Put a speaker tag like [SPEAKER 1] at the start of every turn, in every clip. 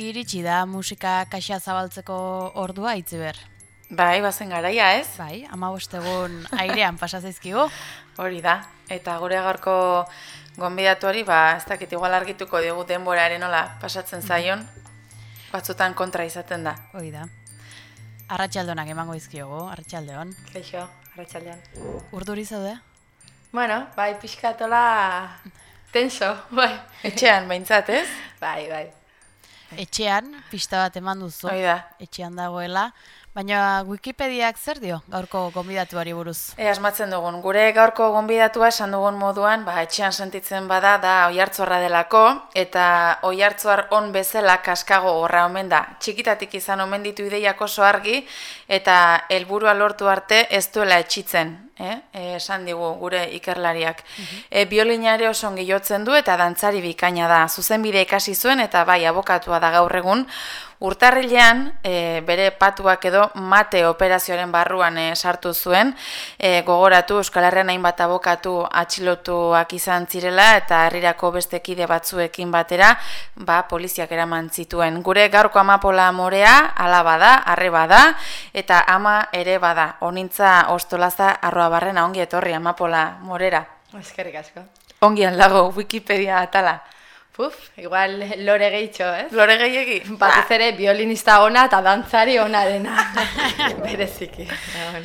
[SPEAKER 1] Iritsi da musika kaxa zabaltzeko ordua itziber.
[SPEAKER 2] Bai, bazen garaia, ez?
[SPEAKER 1] Bai, ama egun airean pasazaizkigu.
[SPEAKER 2] Hori da, eta gure gaurko gonbidatuari, ba, ez dakit igual argituko dugu denboraren nola pasatzen zaion, batzutan kontra izaten da.
[SPEAKER 1] Hori da. Arratxaldonak emango izkiogu, arratxaldeon.
[SPEAKER 3] Keixo, arratxaldeon.
[SPEAKER 1] Urduri zaude?
[SPEAKER 3] Bueno, bai, pixkatola tenso, bai.
[SPEAKER 2] Etxean, behintzat, ez?
[SPEAKER 3] Bai, bai.
[SPEAKER 1] Etxean, pista bat eman duzu. Etxean dagoela. Baina Wikipediak zer dio gaurko gonbidatuari buruz?
[SPEAKER 2] E, asmatzen dugun, gure gaurko gonbidatua esan dugun moduan, ba, etxean sentitzen bada da oihartzorra delako, eta oihartzuar on bezala kaskago horra omen da. Txikitatik izan omen ditu ideiak oso argi, eta helburua lortu arte ez duela etxitzen, eh? E, esan digu gure ikerlariak. Mm e, biolinare oso ongi jotzen du eta dantzari bikaina da. Zuzenbide ikasi zuen eta bai abokatua da gaur egun, Urtarrilean e, bere patuak edo mate operazioaren barruan e, sartu zuen, e, gogoratu Euskal Herrian hainbat abokatu atxilotuak izan zirela eta herrirako beste kide batzuekin batera, ba, poliziak eraman zituen. Gure gaurko amapola morea, alaba da, arreba da, eta ama ere bada. Onintza ostolaza arroa barrena ongi etorri amapola morera.
[SPEAKER 3] Eskerrik asko.
[SPEAKER 2] Ongian lago Wikipedia atala.
[SPEAKER 3] Puf, igual lore gehitxo, ez?
[SPEAKER 2] Lore gehiagi?
[SPEAKER 3] Batez ere, violinista ona eta dantzari ona dena. Bereziki.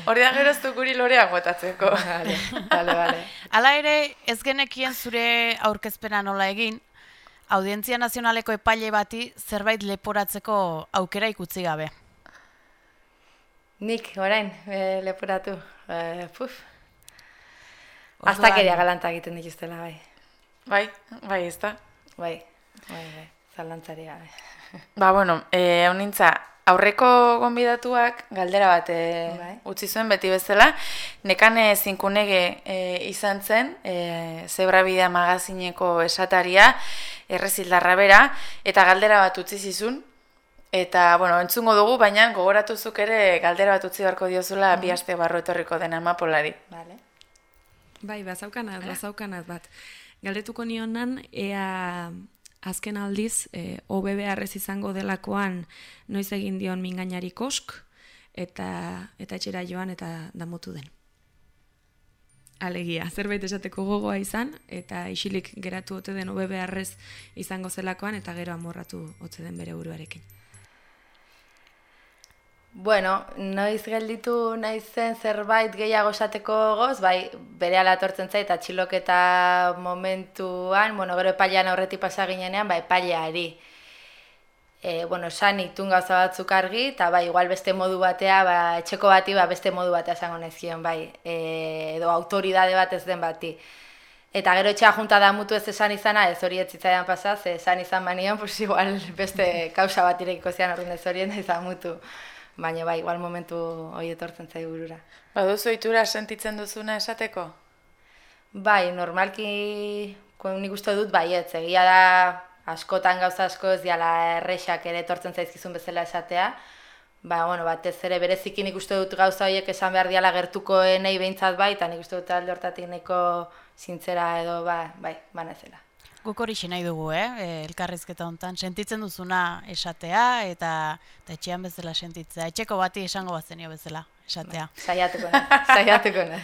[SPEAKER 2] Hori da gero ez guri loreak botatzeko.
[SPEAKER 3] Vale, vale, vale.
[SPEAKER 1] Hala ere, ez genekien zure aurkezpena nola egin, Audientzia Nazionaleko epaile bati zerbait leporatzeko aukera ikutzi gabe.
[SPEAKER 3] Nik, orain, e, leporatu. E, puf. Aztakeria galanta egiten dituztela, bai.
[SPEAKER 2] Bai, bai, ez da.
[SPEAKER 3] Bai, bai, bai, zalantzari gabe.
[SPEAKER 2] Ba, bueno, e, honintza, aurreko gonbidatuak galdera bat e, bai. utzi zuen beti bezala, nekane zinkunege e, izan zen, e, zebra bidea magazineko esataria, errezildarra bera, eta galdera bat utzi zizun, eta, bueno, entzungo dugu, baina gogoratuzuk ere galdera bat utzi beharko diozula mm bi aste barro etorriko den amapolari.
[SPEAKER 3] Vale.
[SPEAKER 4] Bai, bazaukanaz, bazaukanaz bat. Galdetuko nionan, ea azken aldiz, e, OBBRez izango delakoan noiz egin dion mingainari kosk, eta, eta etxera joan eta damutu den. Alegia, zerbait esateko gogoa izan, eta isilik geratu ote den OBBRez izango zelakoan, eta gero amorratu ote den bere buruarekin.
[SPEAKER 3] Bueno, noiz gelditu naizen zerbait gehiago esateko goz, bai, bere ala tortzen zait, atxiloketa momentuan, bueno, gero epailean aurretik pasa ginenean, bai, epaileari. E, bueno, san itun gauza batzuk argi, eta bai, igual beste modu batea, ba, etxeko bati, ba, beste modu batea esango nezion, bai, e, edo autoridade bat ez den bati. Eta gero etxea junta da mutu ez esan izana, ez hori ez zitzaidan pasaz, esan izan banion, pues igual beste kausa bat irekiko zian horren ez horien ez mutu baina bai, igual momentu hori etortzen zai burura.
[SPEAKER 2] Ba, duzu itura sentitzen duzuna esateko?
[SPEAKER 3] Bai, normalki, nik uste dut, bai, ez, egia da, askotan gauza asko ez diala errexak ere etortzen zaizkizun bezala esatea, ba, bueno, batez ere bereziki nik uste dut gauza horiek esan behar diala gertuko nahi behintzat bai, eta nik uste dut alde hortatik nahiko zintzera edo, ba, bai, banezela.
[SPEAKER 1] Guk hori nahi dugu, eh? E, elkarrizketa hontan sentitzen duzuna esatea eta, eta etxean bezala sentitzea. Etxeko bati esango bazenio bezala esatea. Ba,
[SPEAKER 3] saiatuko nahi, saiatuko nahi.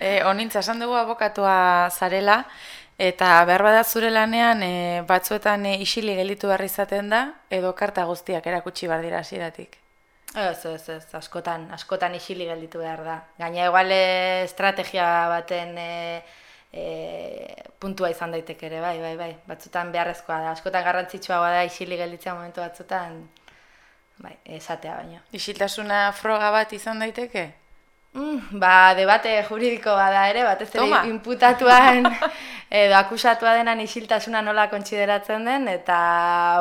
[SPEAKER 2] e, onintza, esan dugu abokatua zarela, eta behar bada zure lanean e, batzuetan e, isili gelitu behar izaten da, edo karta guztiak erakutsi behar dira hasieratik.
[SPEAKER 3] Ez, ez, ez, askotan, askotan isili gelditu behar da. Gaina eguale estrategia baten... E, e, puntua izan daiteke ere, bai, bai, bai. Batzutan beharrezkoa da, askotan garrantzitsua da isili gelditzea momentu batzutan, bai, esatea baino.
[SPEAKER 2] Isiltasuna froga bat izan daiteke?
[SPEAKER 3] Mm, ba, debate juridiko bada ere, batez ere inputatuan edo akusatua denan isiltasuna nola kontsideratzen den, eta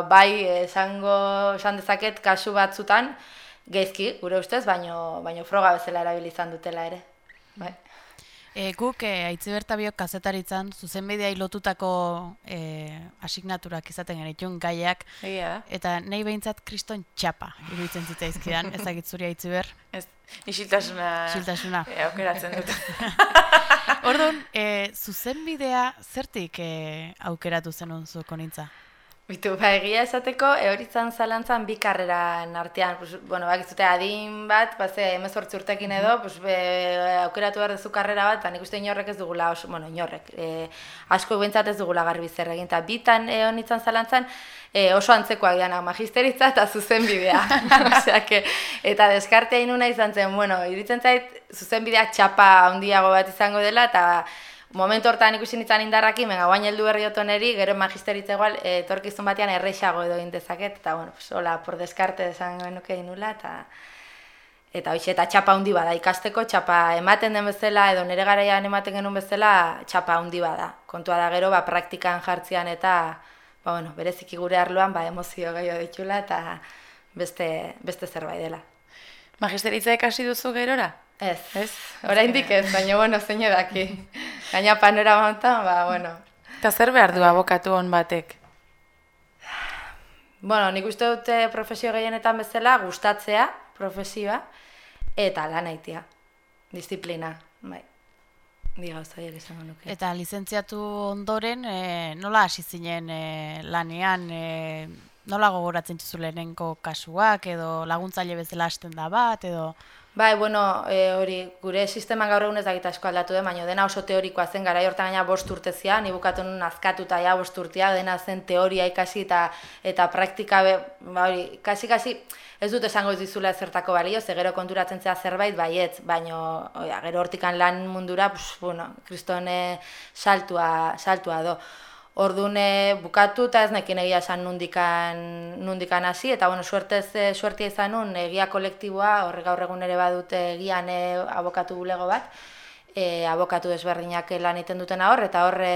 [SPEAKER 3] bai, esango, esan dezaket kasu batzutan, gezki, gure ustez, baino, baino froga bezala erabilizan dutela ere. Bai.
[SPEAKER 1] E, guk e, aitzi bertabiok kazetaritzan zuzenbidea lotutako e, asignaturak izaten genitun gaiak.
[SPEAKER 2] Yeah.
[SPEAKER 1] eta nahi behintzat kriston txapa iruditzen zitzaizkidan. Ezagit zuri aitzi ber?
[SPEAKER 2] Ez, isiltasuna
[SPEAKER 1] isiltasuna.
[SPEAKER 2] E, aukeratzen dut.
[SPEAKER 1] Orduan, e, zuzenbidea zertik e, aukeratu zenun zuko nintza?
[SPEAKER 3] Bitu, ba, egia esateko, euritzan zalantzan bi karreran artean, pues, bueno, bak izute adin bat, ba, ze, emezortzi urtekin edo, pues, be, aukeratu behar duzu karrera bat, eta nik uste inorrek ez dugula, oso, bueno, inorrek, e, asko bentsat ez dugula garbi zer egin, eta bitan e, honitzan zalantzan, e, oso antzekoak diana, magisteritza eta zuzen bidea. eta deskartea inuna izan zen, bueno, iritzen zait, zuzen bidea txapa handiago bat izango dela, eta momentu hortan ikusi nintzen indarrakin, menga guain heldu berri otoneri, gero magisteritza igual, etorkizun batean erreixago edo indezaket, eta bueno, pues, hola, por deskarte desan genuke inula, eta eta hoxe, eta txapa handi bada, ikasteko txapa ematen den bezala, edo nire garaian ematen genuen bezala, txapa handi bada. Kontua da gero, ba, praktikan jartzean eta, ba, bueno, bereziki gure arloan, ba, emozio gehiago ditula, eta beste, beste zerbait dela.
[SPEAKER 2] Magisteritza ikasi duzu gerora?
[SPEAKER 3] Ez, ez, oraindik ez, baina, bueno, zein edaki. Gaina panorama honetan, ba, bueno.
[SPEAKER 2] Eta zer behar du abokatu hon batek?
[SPEAKER 3] Bueno, nik uste dute profesio gehienetan bezala, gustatzea, profesioa, eta lan aitia, disiplina, bai. Diga, zaiak izango nuke.
[SPEAKER 1] Eta lizentziatu ondoren, e, nola hasi zinen e, lanean, e, nola gogoratzen txuzu lehenenko kasuak, edo laguntzaile bezala hasten da bat, edo...
[SPEAKER 3] Bai, bueno, e, hori, gure sisteman gaur egun ez dakit asko aldatu den, baina dena oso teorikoa zen gara hortan gaina bost urtezia, ni bukatu nun azkatuta ja bost urtea, dena zen teoria ikasi eta eta praktika, be, ba, hori, kasi, kasi, ez dut esango dizula zertako balio, ze gero konturatzen zea zerbait, baietz, baina gero hortikan lan mundura, pues, bueno, kristone saltua, saltua do. Ordune bukatu eta ez nekin egia esan nundikan, nundikan hasi, eta bueno, suertez, eh, suertia izan nun, egia kolektiboa, horre gaur egun ere badute egian e, abokatu bulego bat, e, abokatu desberdinak lan egiten duten hor, eta horre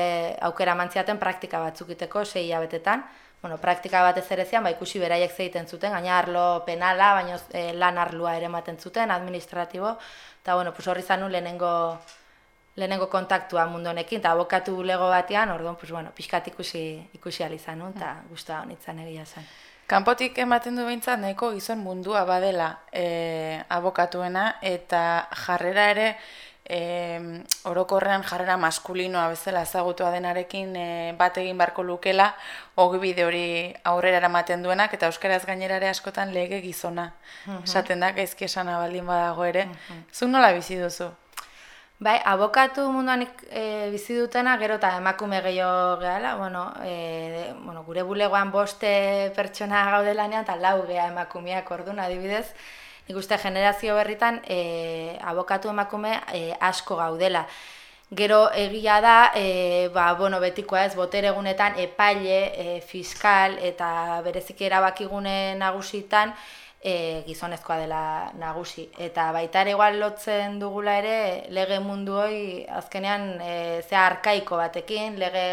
[SPEAKER 3] aukera mantziaten praktika batzukiteko, sei abetetan. Bueno, praktika bat ez ere ba, ikusi beraiek zeiten zuten, gaina arlo penala, baina e, lan arlua ere ematen zuten, administratibo, eta bueno, pues horri zanun lehenengo lehenengo kontaktua mundu honekin, eta abokatu lego batean, orduan, pues, bueno, pixkat ikusi, ikusi alizan, eta mm. guztua honitzen egia zen.
[SPEAKER 2] Kanpotik ematen du behintzat, nahiko gizon mundua badela e, abokatuena, eta jarrera ere, e, orokorrean jarrera maskulinoa bezala ezagutua denarekin e, bat egin barko lukela, hogi bide hori aurrera eramaten duenak, eta euskaraz gainerare askotan lege gizona. Mm Esaten da, gaizki esan abaldin badago ere. Mm Zuk nola bizi duzu?
[SPEAKER 3] Bai, abokatu munduan e, bizi dutena, gero eta emakume gehiago gehala, bueno, e, bueno, gure bulegoan boste pertsona gaudelanean, eta lau geha emakumeak orduan adibidez, nik uste generazio berritan e, abokatu emakume e, asko gaudela. Gero egia da, e, ba, bueno, betikoa ez, botere egunetan epaile, e, fiskal eta bereziki erabakigune nagusitan, e, gizonezkoa dela nagusi. Eta baita ere igual lotzen dugula ere lege mundu hoi azkenean e, zea arkaiko batekin, lege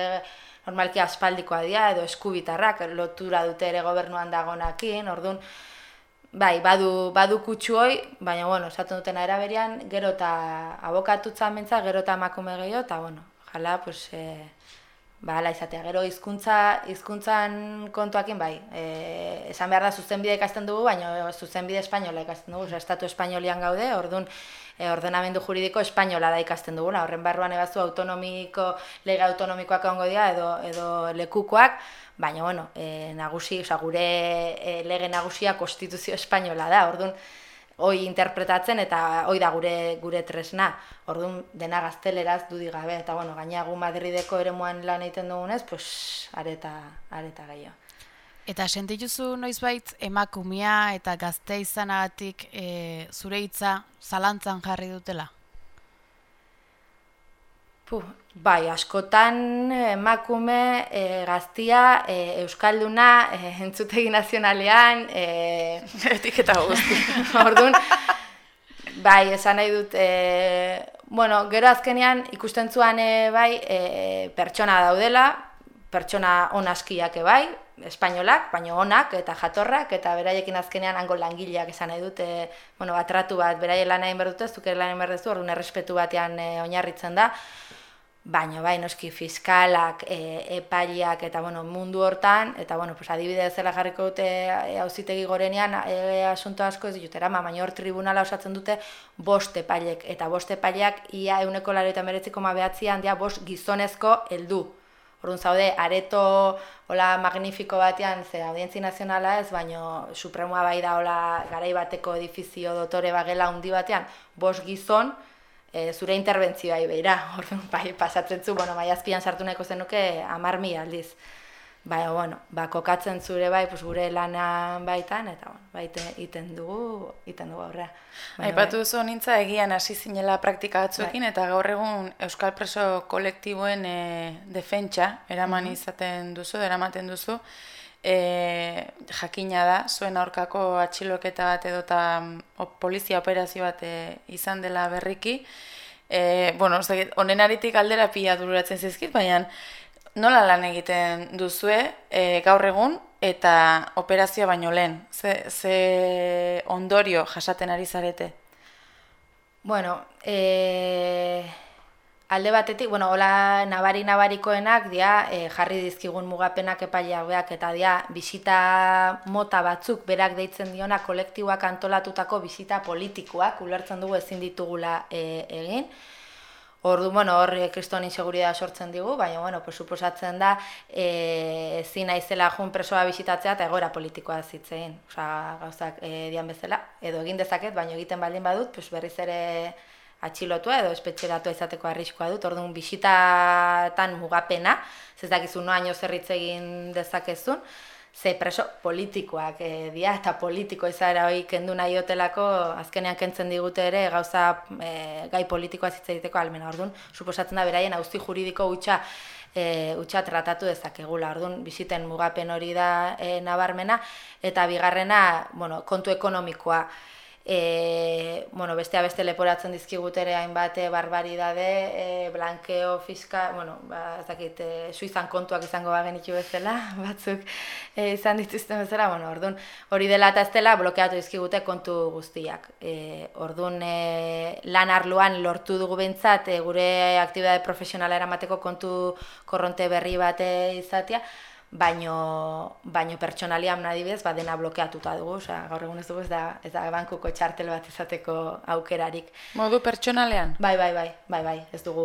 [SPEAKER 3] normalki aspaldikoa dira edo eskubitarrak lotura dute ere gobernuan dagonakin, orduan, bai, badu, badu kutsu hoi, baina, bueno, esaten dutena eraberian, gero eta abokatutza mentza, gero eta emakume gehiago, eta, bueno, jala, pues, e, ba, ala izatea. Gero hizkuntza hizkuntzan kontuakin bai. E, esan behar da zuzenbide ikasten dugu, baina zuzenbide espainola ikasten dugu. estatu espainolian gaude, orduan e, ordenamendu juridiko espainola da ikasten dugu. Horren barruan ebazu autonomiko, lege autonomikoak ongo dira edo, edo lekukoak, baina bueno, e, nagusi, oza, gure e, lege nagusia konstituzio espainola da. Orduan, hoi interpretatzen eta hoi da gure gure tresna. Orduan dena gazteleraz dudi gabe eta bueno, gaina gu Madrideko eremuan lan egiten dugunez, pues areta areta gehiago.
[SPEAKER 1] Eta sentituzu noizbait emakumea eta gazte izanagatik e, zure hitza zalantzan jarri dutela?
[SPEAKER 3] Puh, bai, askotan emakume e, gaztia e, euskalduna e, entzutegi nazionalean e,
[SPEAKER 2] etiketa guzti.
[SPEAKER 3] Orduan, bai, esan nahi dut, e, bueno, gero azkenean ikusten zuan e, bai, e, pertsona daudela, pertsona onaskiak bai, espainolak, baino onak eta jatorrak, eta beraiekin azkenean hango langileak esan nahi dut, e, bueno, batratu bat, beraie lan egin behar dut ez, zuke lan egin behar dut, orduan errespetu batean e, oinarritzen da, baina bai noski fiskalak, e, epaileak eta bueno, mundu hortan eta bueno, pues adibidez zela jarriko dute e, auzitegi gorenean e, asunto asko ez ditutera, ma baina hor tribunala osatzen dute bost epailek eta bost epaileak ia 189,9 dia bost gizonezko heldu. Orduan zaude, areto hola magnifiko batean, ze audientzi nazionala ez, baino supremoa bai da hola garai bateko edifizio dotore bagela handi batean, bos gizon, e, zure interbentzioa ibeira, orduan bai, pasatzen zu, bueno, bai azpian sartu nahiko zenuke amar mi aldiz. Baina, bueno, ba, kokatzen zure bai, pues, gure lanan baitan, eta, bueno, baite, iten dugu, iten dugu aurrea.
[SPEAKER 2] Aipatu bai. duzu nintza egian hasi zinela praktika batzuekin, bai. eta gaur egun Euskal Preso kolektiboen e, defentsa, eraman mhm. izaten duzu, eramaten duzu, e, jakina da, zuen aurkako atxiloketa bat edo eta polizia operazio bat e, izan dela berriki. E, bueno, honen aritik aldera pila dururatzen zizkit, baina nola lan egiten duzue e, gaur egun eta operazioa baino lehen? Ze, ze ondorio jasaten ari zarete?
[SPEAKER 3] Bueno, e, alde batetik, bueno, hola nabari-nabarikoenak dia e, jarri dizkigun mugapenak epaileak eta dia bisita mota batzuk berak deitzen diona kolektiboak antolatutako bisita politikoak ulertzen dugu ezin ditugula e, egin. Ordu, bueno, hor eh, kriston inseguridad sortzen digu, baina, bueno, pues, suposatzen da, e, ezin naizela jun presoa bisitatzea eta egoera politikoa zitzein. Osa, gauzak e, dian bezala, edo egin dezaket, baina egiten baldin badut, pues, berriz ere atxilotua edo espetxeratu izateko arriskoa dut. Orduan, bisitatan mugapena, ez dakizu noaino zerritze egin dezakezun, ze preso politikoak e, dia eta politiko izara hori kendu nahi otelako azkenean kentzen digute ere gauza e, gai politikoa zitza egiteko almena orduan suposatzen da beraien auzi juridiko hutsa e, utxa tratatu dezakegula. Orduan, biziten mugapen hori da e, nabarmena, eta bigarrena, bueno, kontu ekonomikoa e, bueno, bestea beste leporatzen dizkigutere hainbat eh, barbaridade, e, blankeo, fiska, bueno, ba, ez dakit, e, suizan kontuak izango bagen itxu bezala, batzuk e, izan dituzten bezala, bueno, orduan, hori dela eta ez dela blokeatu dizkigute kontu guztiak. E, orduan, e, lan arloan lortu dugu behintzat, e, gure aktibidade profesionala eramateko kontu korronte berri bate izatea, baino baino pertsonalian adibidez ba dena blokeatuta dugu, osea gaur egun ez dugu ez da ez da bankuko txartel bat izateko aukerarik.
[SPEAKER 2] Modu pertsonalean?
[SPEAKER 3] Bai, bai, bai, bai, bai, ez dugu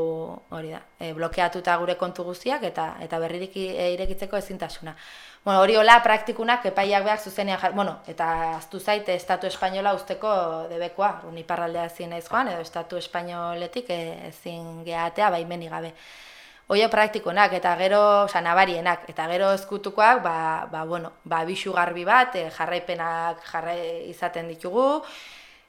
[SPEAKER 3] hori da. E, blokeatuta gure kontu guztiak eta eta berririk e, irekitzeko ezintasuna. Bueno, hori hola praktikunak epaiak behar zuzenean jar, bueno, eta aztu zaite estatu espainola usteko debekoa, un iparraldea ezin naiz joan edo estatu espainoletik e, ezin geatea baimeni gabe oie praktikonak eta gero, oza, nabarienak, eta gero ezkutukoak, ba, ba, bueno, ba, bisu garbi bat, e, jarraipenak jarrai izaten ditugu,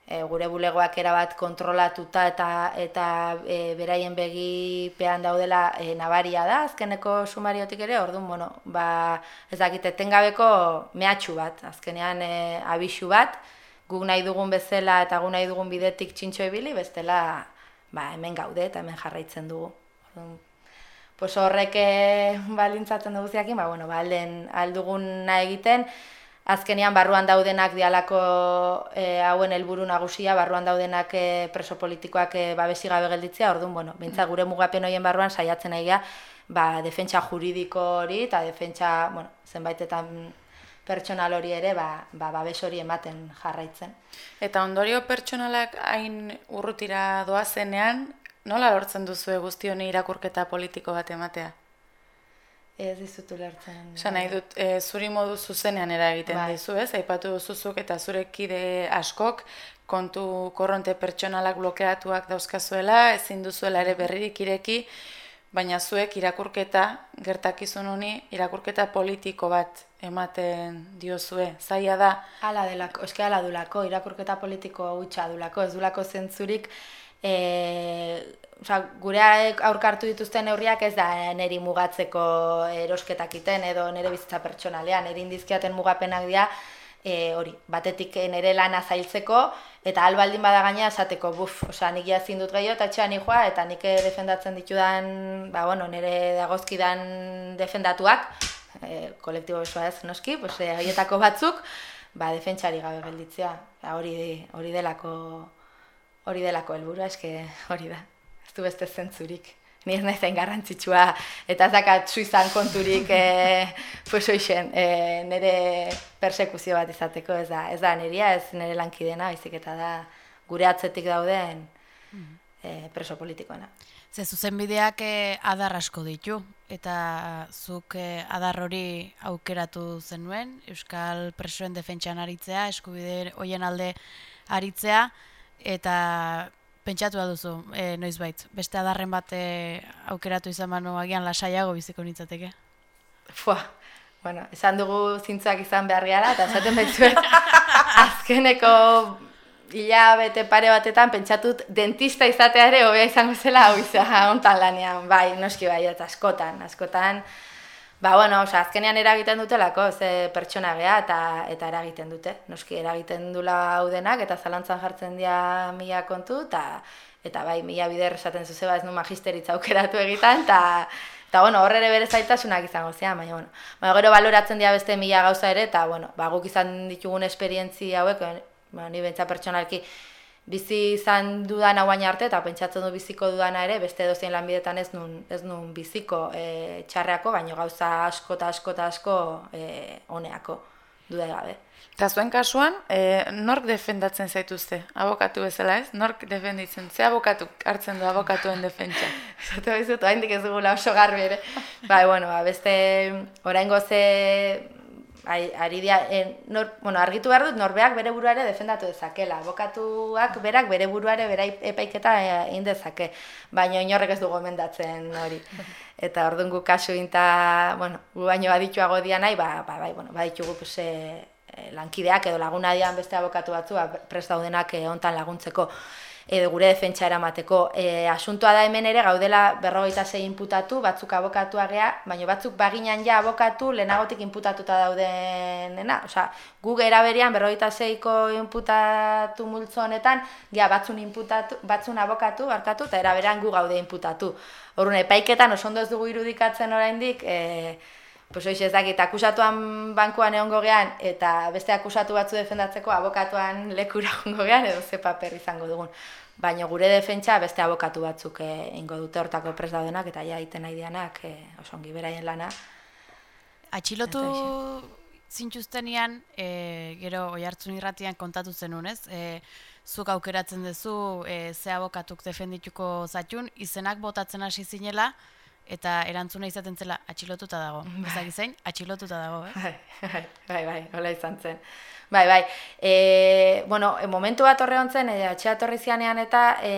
[SPEAKER 3] e, gure bulegoak erabat kontrolatuta eta eta e, beraien begipean daudela e, nabaria da, azkeneko sumariotik ere, orduan, bueno, ba, ez dakite, tengabeko mehatxu bat, azkenean e, abisu bat, guk nahi dugun bezala eta guk nahi dugun bidetik txintxo ebili, bestela, ba, hemen gaude eta hemen jarraitzen dugu. Orduan, pues horrek eh, balintzatzen dugu ziakin, ba, bueno, ba, alden alduguna egiten, azkenean barruan daudenak dialako e, hauen helburu nagusia, barruan daudenak e, preso politikoak e, babesi gabe gelditzea, orduan, bueno, bintza gure mugapen horien barruan saiatzen egia, ba, defentsa juridiko hori eta defentsa, bueno, zenbaitetan pertsonal hori ere, ba, ba, babes hori ematen jarraitzen.
[SPEAKER 2] Eta ondorio pertsonalak hain urrutira doazenean, Nola lortzen duzu guzti honi irakurketa politiko bat ematea?
[SPEAKER 3] Ez dizutu lertzen.
[SPEAKER 2] Esan nahi dut, e, zuri modu zuzenean eragiten bai. dizu, ez? Aipatu duzuzuk eta zure kide askok kontu korronte pertsonalak blokeatuak dauzkazuela, ezin duzuela ere berririk ireki, baina zuek irakurketa, gertakizun honi, irakurketa politiko bat ematen diozue. Zaila da?
[SPEAKER 3] Ala delako, eske ala dulako, irakurketa politiko hutsa dulako, ez dulako zentzurik, e, oza, gure aurkartu dituzten neurriak ez da neri mugatzeko erosketak iten edo nere bizitza pertsonalean, neri indizkiaten mugapenak dira, e, hori, batetik nere lana zailtzeko, eta albaldin bada gaina esateko, buf, osea, nik jazin dut gehiago, eta txean nikoa, eta nik defendatzen ditudan, ba, bueno, nire dagozkidan defendatuak, e, kolektibo besoa ez, noski, pues, e, horietako batzuk, ba, defentsari gabe gelditzea, hori, hori delako hori delako helburua eske hori da. Ez du beste zentzurik. Ni ez naiz garrantzitsua eta ez dakat suizan konturik eh pues hoixen, eh nere persekuzio bat izateko ez da. Ez da neria, ez nere lankidena, baizik eta da gure atzetik dauden eh preso politikoena.
[SPEAKER 1] Ze zuzenbideak eh, adar asko ditu, eta zuk eh, adar hori aukeratu zenuen, Euskal Presoen defentsan aritzea, eskubide hoien alde aritzea, eta pentsatu duzu e, noizbait, beste adarren bat e, aukeratu izan banu agian lasaiago biziko nintzateke?
[SPEAKER 3] Fua, bueno, esan dugu zintzuak izan behar gara, eta esaten behitzuet, azkeneko hilabete pare batetan pentsatut dentista izatea ere hobea izango zela hau izan ontan lanean, bai, noski bai, eta askotan, askotan, Ba, bueno, oza, azkenean eragiten dutelako, ze pertsona geha, eta, eta eragiten dute. Noski, eragiten dula hau denak, eta zalantzan jartzen dira mila kontu, eta, eta bai, mila bider esaten zuzeba ez nu magisteritza aukeratu egiten, eta, eta bueno, horre ere bere zaitasunak izango zean, baina, bueno, baina gero baloratzen dira beste mila gauza ere, eta, bueno, ba, guk izan ditugun esperientzi hauek, ba, ni bentsa pertsonalki, bizi izan dudan hauain arte eta pentsatzen du biziko dudana ere beste edozein lanbidetan ez nun ez nun biziko e, txarreako baino gauza asko eta asko eta asko e, oneako duda gabe.
[SPEAKER 2] Eta zuen kasuan, e, nork defendatzen zaituzte? Abokatu bezala ez? Nork defenditzen? Ze abokatu hartzen du abokatuen defentsa?
[SPEAKER 3] Zato ez dut, hain ez dugula oso garbi ere. bai, bueno, ba, beste orain goze ari dia, e, nor, bueno, argitu behar dut, norbeak bere buruare defendatu dezakela. Abokatuak berak bere buruare bera epaiketa egin dezake. Baina inorrek ez du gomendatzen hori. Eta orduan gu kasu inta, bueno, gu baino badituago dia nahi, ba, ba, bai, bueno, baditugu pues, e, lankideak edo laguna dian beste abokatu batzu, ba, prest daudenak e, ontan laguntzeko edo gure defentsa eramateko. E, asuntoa da hemen ere gaudela berrogeita zei inputatu, batzuk abokatua gea, baina batzuk baginan ja abokatu lehenagotik inputatuta daudenena. Osa, gu gera berian berrogeita zeiko inputatu multzo honetan, gea batzun, inputatu, batzun abokatu, barkatu, eta eraberean gu gaude inputatu. Horren, epaiketan oso ondo ez dugu irudikatzen oraindik, e, Pues hoiz ez dakit, akusatuan bankuan egongo gean, eta beste akusatu batzu defendatzeko abokatuan lekura egongo gean, edo ze paper izango dugun. Baina gure defentsa beste abokatu batzuk eh, dute hortako pres daudenak, eta ja iten nahi dianak, eh, oso ongi beraien lana.
[SPEAKER 1] Atxilotu zintxuztenian, eh, gero oi hartzun irratian kontatu zenun, ez? Eh, zuk aukeratzen duzu, eh, ze abokatuk defendituko zatxun, izenak botatzen hasi zinela, eta erantzuna izaten zela atxilotuta dago. Bai. Ezak izain, atxilotuta dago, eh?
[SPEAKER 3] Bai, bai, bai, bai, hola izan zen. Bai, bai, e, bueno, momentu bat horre hontzen, e, atxea torri zianean eta e,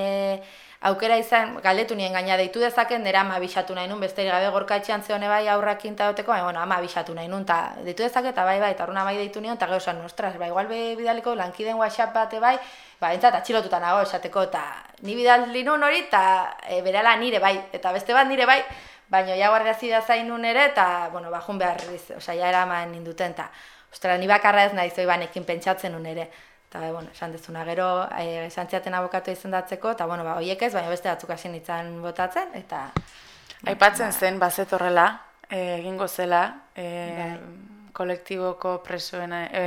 [SPEAKER 3] aukera izan, galdetu nien gaina deitu dezaken, nera ama bisatu nahi nun, beste gabe gorka etxean zehone bai aurrak intaoteko, bai, bueno, ama bisatu nahi nun, eta deitu dezaket, eta bai, bai, eta bai deitu nion, eta gauza, nostras, bai, igual be bidaliko lankiden whatsapp bate bai, ba, entzat, atxilotuta nago esateko, eta ni bidali nun hori, eta e, berala nire bai, eta beste bat nire bai, baina ja guardia zida zainun ere, eta, bueno, bajun behar, osea, ja eraman ninduten, eta, ostera, ni bakarra ez nahi zoi pentsatzen nun ere. Eta, bueno, esan dezuna, gero, e, esan ziaten abokatu izendatzeko, eta, bueno, ba, oiek ez, baina beste batzuk hasi nintzen botatzen, eta...
[SPEAKER 2] Aipatzen ba, zen, bazet horrela, eh, egingo zela, e, kolektiboko presoen, e,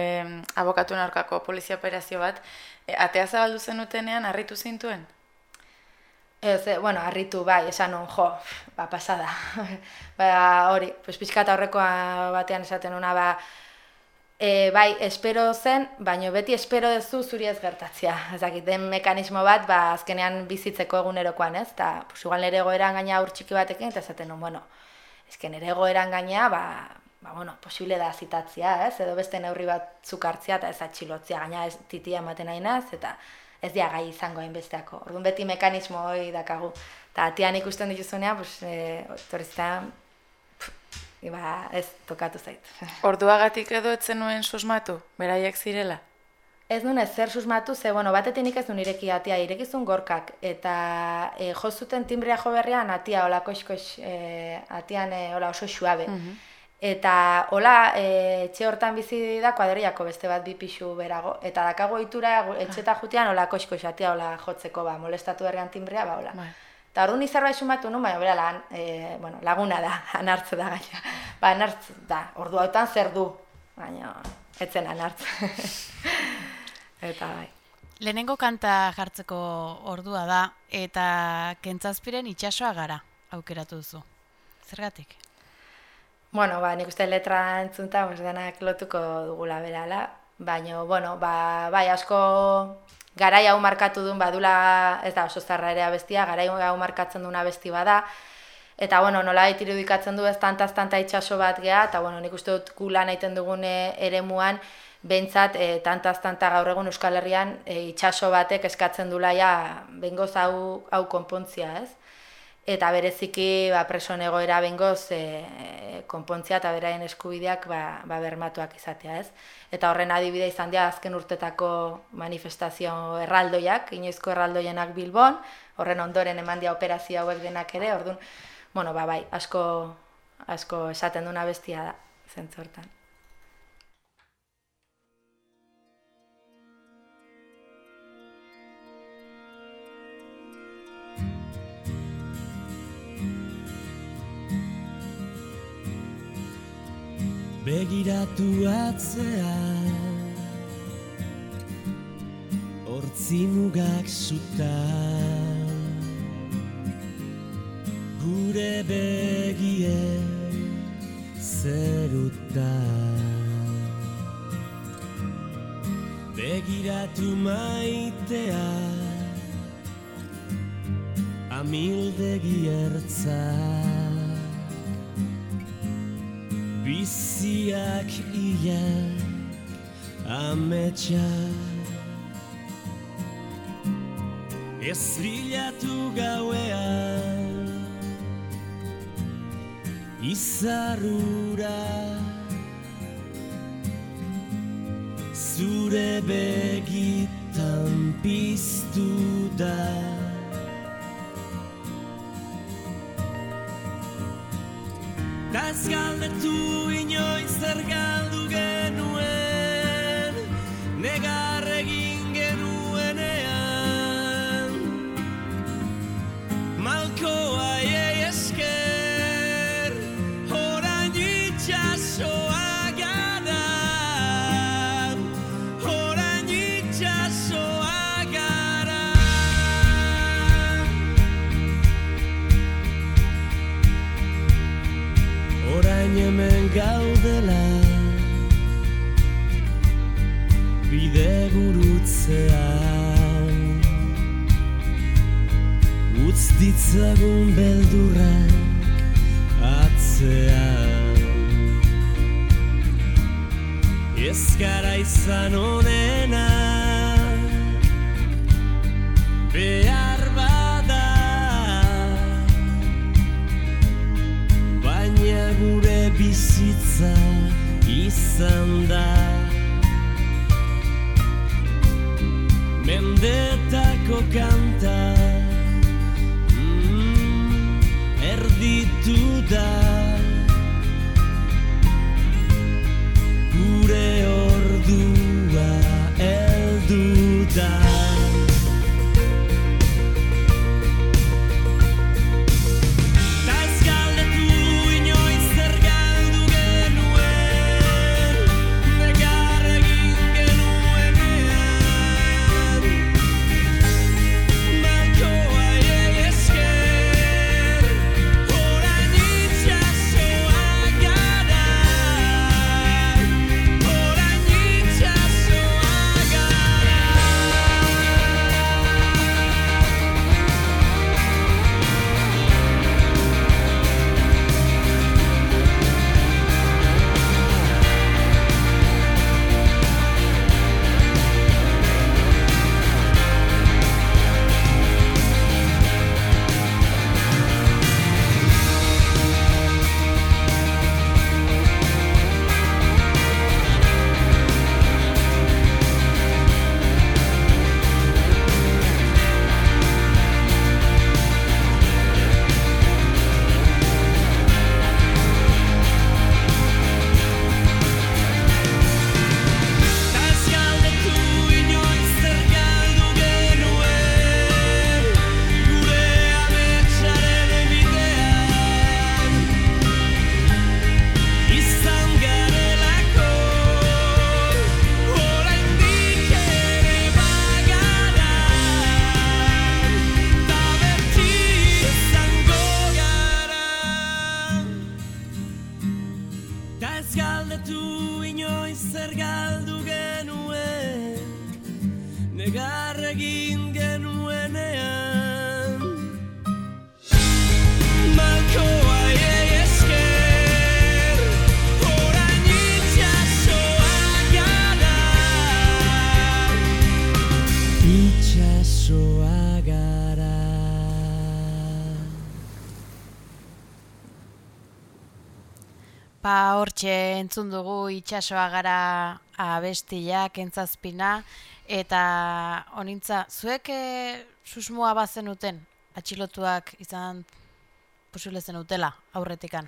[SPEAKER 2] abokatuen aurkako polizia operazio bat, e, atea zabaldu zenutenean, harritu zintuen?
[SPEAKER 3] Ez, bueno, harritu bai, esan non, jo, ba, pasada. ba, hori, pues, pixka horrekoa batean esaten una, ba, e, bai, espero zen, baino beti espero dezu zuri ez gertatzea. Ez dakit, den mekanismo bat, ba, azkenean bizitzeko egunerokoan, ez? Ta, pues, igual nire egoeran gaina urtsiki batekin, eta esaten non, bueno, ezken nire egoeran gaina, ba, ba, bueno, posible da zitatzea, ez? Edo beste neurri bat zukartzea eta ez atxilotzea, gaina ez titia ematen nahi eta ez dia gai izango hainbesteako. Orduan beti mekanismo hori dakagu. Eta atian ikusten dituzunea, pues, e, iba, ez tokatu zait.
[SPEAKER 2] Orduagatik edo etzen nuen susmatu, beraiek zirela?
[SPEAKER 3] Ez nuen zer susmatu, ze, bueno, batetik ez duen ireki atia, irekizun gorkak, eta e, jozuten timbria jo berrian, atia, hola, koix, e, atian, e, hola, oso xuabe. Mm Eta hola, e, etxe hortan bizi da kuadriako beste bat bi pixu berago. Eta dakago itura etxeta jutean hola kosko xatia hola jotzeko ba, molestatu errean timbrea ba hola. Bai. Eta hori ni zerbait sumatu nu, baina bera lan, e, bueno, laguna da, anartze da gaina. Ba, anartze da, ordu hautan zer du, baina etzen anartze. eta bai.
[SPEAKER 1] Lehenengo kanta jartzeko ordua da, eta kentzazpiren itxasoa gara aukeratu duzu. Zergatik?
[SPEAKER 3] Bueno, ba, nik uste letra entzunta, pues, denak lotuko dugula berala, baina, bueno, ba, bai, asko garai hau markatu duen badula, ez da oso zarra ere abestia, garai hau markatzen duen abesti bada, eta bueno, nola irudikatzen du ez tantaz tanta itxaso bat geha, eta bueno, nik uste dut gulan egiten dugune ere muan, behintzat e, tantaz tanta gaur egun Euskal Herrian e, itxaso batek eskatzen dula ja bengoz hau, hau konpontzia, ez? Eta bereziki ba, preso egoera bengoz e, konpontzia eta beraien eskubideak ba, ba bermatuak izatea, ez? Eta horren adibide izan dira azken urtetako manifestazio erraldoiak, inoizko erraldoienak Bilbon, horren ondoren eman dia operazio hauek denak ere, orduan, bueno, ba, bai, asko, asko esaten duna bestia da, zentzortan.
[SPEAKER 5] Begiratu atzea Hortzi mugak zuta Gure begie zeruta Begiratu maitea Amildegi ertzak Biziak ia ametsa. Ez bilatu gauean Izarrura. Zure begitan piztu da ez galdetu inoiz zer galdu ditzagun beldurrak atzean. Ez gara izan onena Behar bada. Baina gure bizitza izan da. Mendetako kanta galdetu inoiz zer galdu genuen negar egin genuenean
[SPEAKER 1] Ba, hortxe entzun dugu itxasoa gara abestia, kentzazpina, eta honintza, zuek e, susmoa bazenuten, atxilotuak izan posible utela, aurretikan.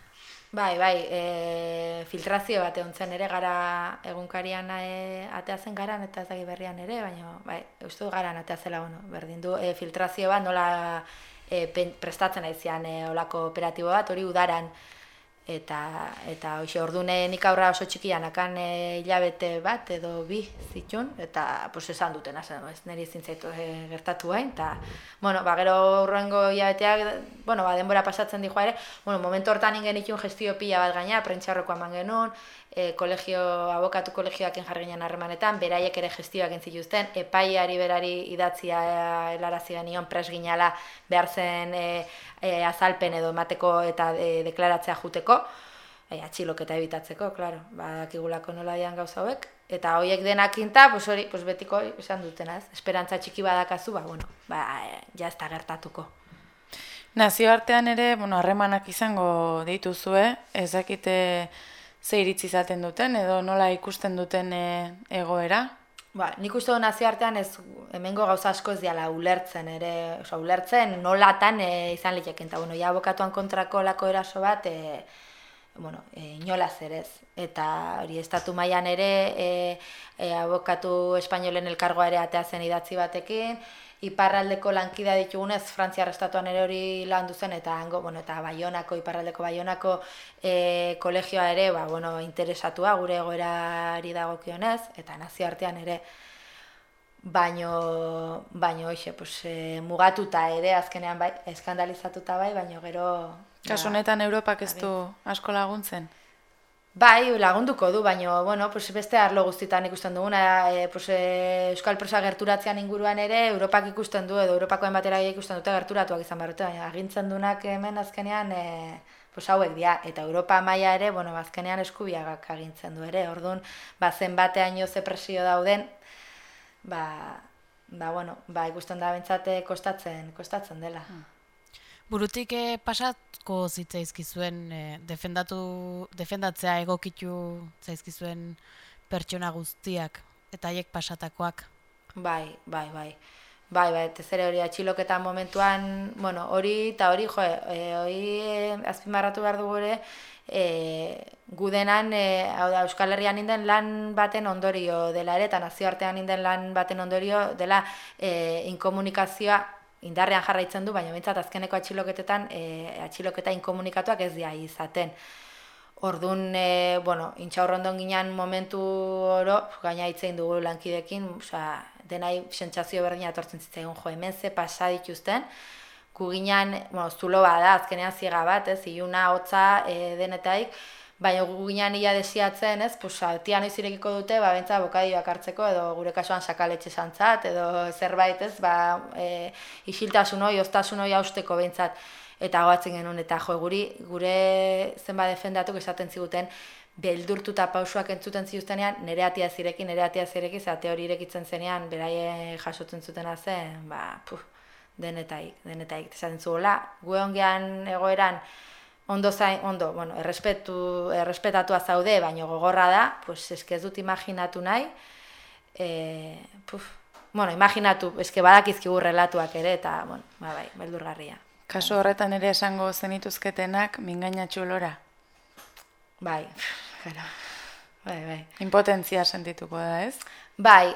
[SPEAKER 3] Bai, bai, e, filtrazio bat egon ere gara egunkarian e, atea zen garan eta ez berrian ere, baina bai, dut garan atea zela, bueno, berdin du, e, filtrazio bat nola e, prestatzen aizian e, olako operatibo bat, hori udaran, eta eta hoxe ordune nik aurra oso txikian akan e, bat edo bi zitun eta pues esan duten zen ez niri ezin zaitu e, gertatu hain eta bueno ba gero urrengo hilabeteak bueno ba denbora pasatzen dijoa ere bueno momentu hortan ingen itun gestio pila bat gaina prentxarrokoa eman genuen e, kolegio abokatu kolegioakin jarri harremanetan beraiek ere gestioak egin zituzten epaiari berari idatzia e, helarazi genion pres ginala behar zen e, e, azalpen edo emateko eta e, deklaratzea juteko, e, atxiloketa ebitatzeko, claro, badakigulako nola dian gauza hauek, eta hoiek denakinta, pues hori, pues betiko esan dutena, ez? Esperantza txiki badakazu, ba, bueno, ba, ja ez da gertatuko.
[SPEAKER 2] Nazioartean ere, bueno, harremanak izango dituzue, ez dakite ze iritzi izaten duten edo nola ikusten duten e, egoera.
[SPEAKER 3] Ba, nik uste dut nazioartean ez hemengo gauza asko ez diala ulertzen ere, osea, ulertzen nolatan e, izan liteken, eta bueno, ja abokatuan kontrako lako eraso bat, e, bueno, e, inolaz ere ez. Eta hori estatu mailan ere e, e, abokatu espainolen elkargoa ere atea zen idatzi batekin, iparraldeko lankida ditugunez Frantziar estatuan ere hori landu zen eta hango, bueno, eta Baionako iparraldeko Baionako e, kolegioa ere, ba, bueno, interesatua gure egoerari dagokionez eta nazioartean ere baino baino hoxe, pues, e, mugatuta ere azkenean bai, eskandalizatuta bai, baino gero
[SPEAKER 2] Kasu
[SPEAKER 3] ba,
[SPEAKER 2] honetan Europak ez du asko laguntzen.
[SPEAKER 3] Bai, lagunduko du, baina, bueno, pues beste arlo guztitan ikusten duguna, e, pues, e, Euskal Prosa gerturatzean inguruan ere, Europak ikusten du, edo Europakoen batera ikusten dute gerturatuak izan behar dute, baina agintzen dunak hemen azkenean, e, pues hauek dira, eta Europa maila ere, bueno, azkenean eskubiagak agintzen du ere, orduan, ba, zenbateaino ze presio dauden, ba, ba, bueno, ba, ikusten da bentsate kostatzen, kostatzen dela.
[SPEAKER 1] Burutik eh, pasatko zitzaizkizuen eh, defendatu, defendatzea egokitu zaizkizuen pertsona guztiak eta haiek pasatakoak.
[SPEAKER 3] Bai, bai, bai. Bai, bai, ez ere hori atxiloketa momentuan, bueno, hori eta hori, jo, e, hori e, azpimarratu behar dugu ere, e, gudenan, e, hau da, Euskal Herrian inden lan baten ondorio dela ere, eta nazioartean inden lan baten ondorio dela e, inkomunikazioa indarrean jarraitzen du, baina bintzat azkeneko atxiloketetan e, atxiloketa inkomunikatuak ez dira izaten. Orduan, e, bueno, intxaurrondon ginen momentu oro, gaina hitzein dugu lankidekin, osea, denai sentsazio berdina etortzen zitzaigun jo, hemen ze pasa dituzten, gu ginen, bueno, zulo bada, azkenean ziega bat, ez, iluna, hotza, e, denetaik, baina gu ginen ia desiatzen, ez, pues, atia noiz irekiko dute, ba, bentsa bokadioak hartzeko, edo gure kasuan sakaletxe santzat, edo zerbait, ez, ba, e, isiltasun hoi, oztasun hoi hausteko bentsat, eta goatzen genuen, eta jo, guri, gure zenba defendatuk esaten ziguten, beldurtuta pausuak entzuten zituztenean, nire atia zirekin, nire atia zirekin, zate hori irekitzen zenean, beraie jasotzen zutena zen, ba, puf, denetaik, denetaik, esaten zuela, gu egoeran, ondo zain, ondo, bueno, errespetu, errespetatua zaude, baino gogorra da, pues eske ez dut imaginatu nahi, e, puf, bueno, imaginatu, eske badakizkigu relatuak ere, eta, bueno, ba, bai, beldurgarria.
[SPEAKER 2] Kasu horretan ere esango zenituzketenak mingainatxu lora.
[SPEAKER 3] Bai, claro. Bai, bai.
[SPEAKER 2] Impotentzia sentituko da, ez?
[SPEAKER 3] Bai,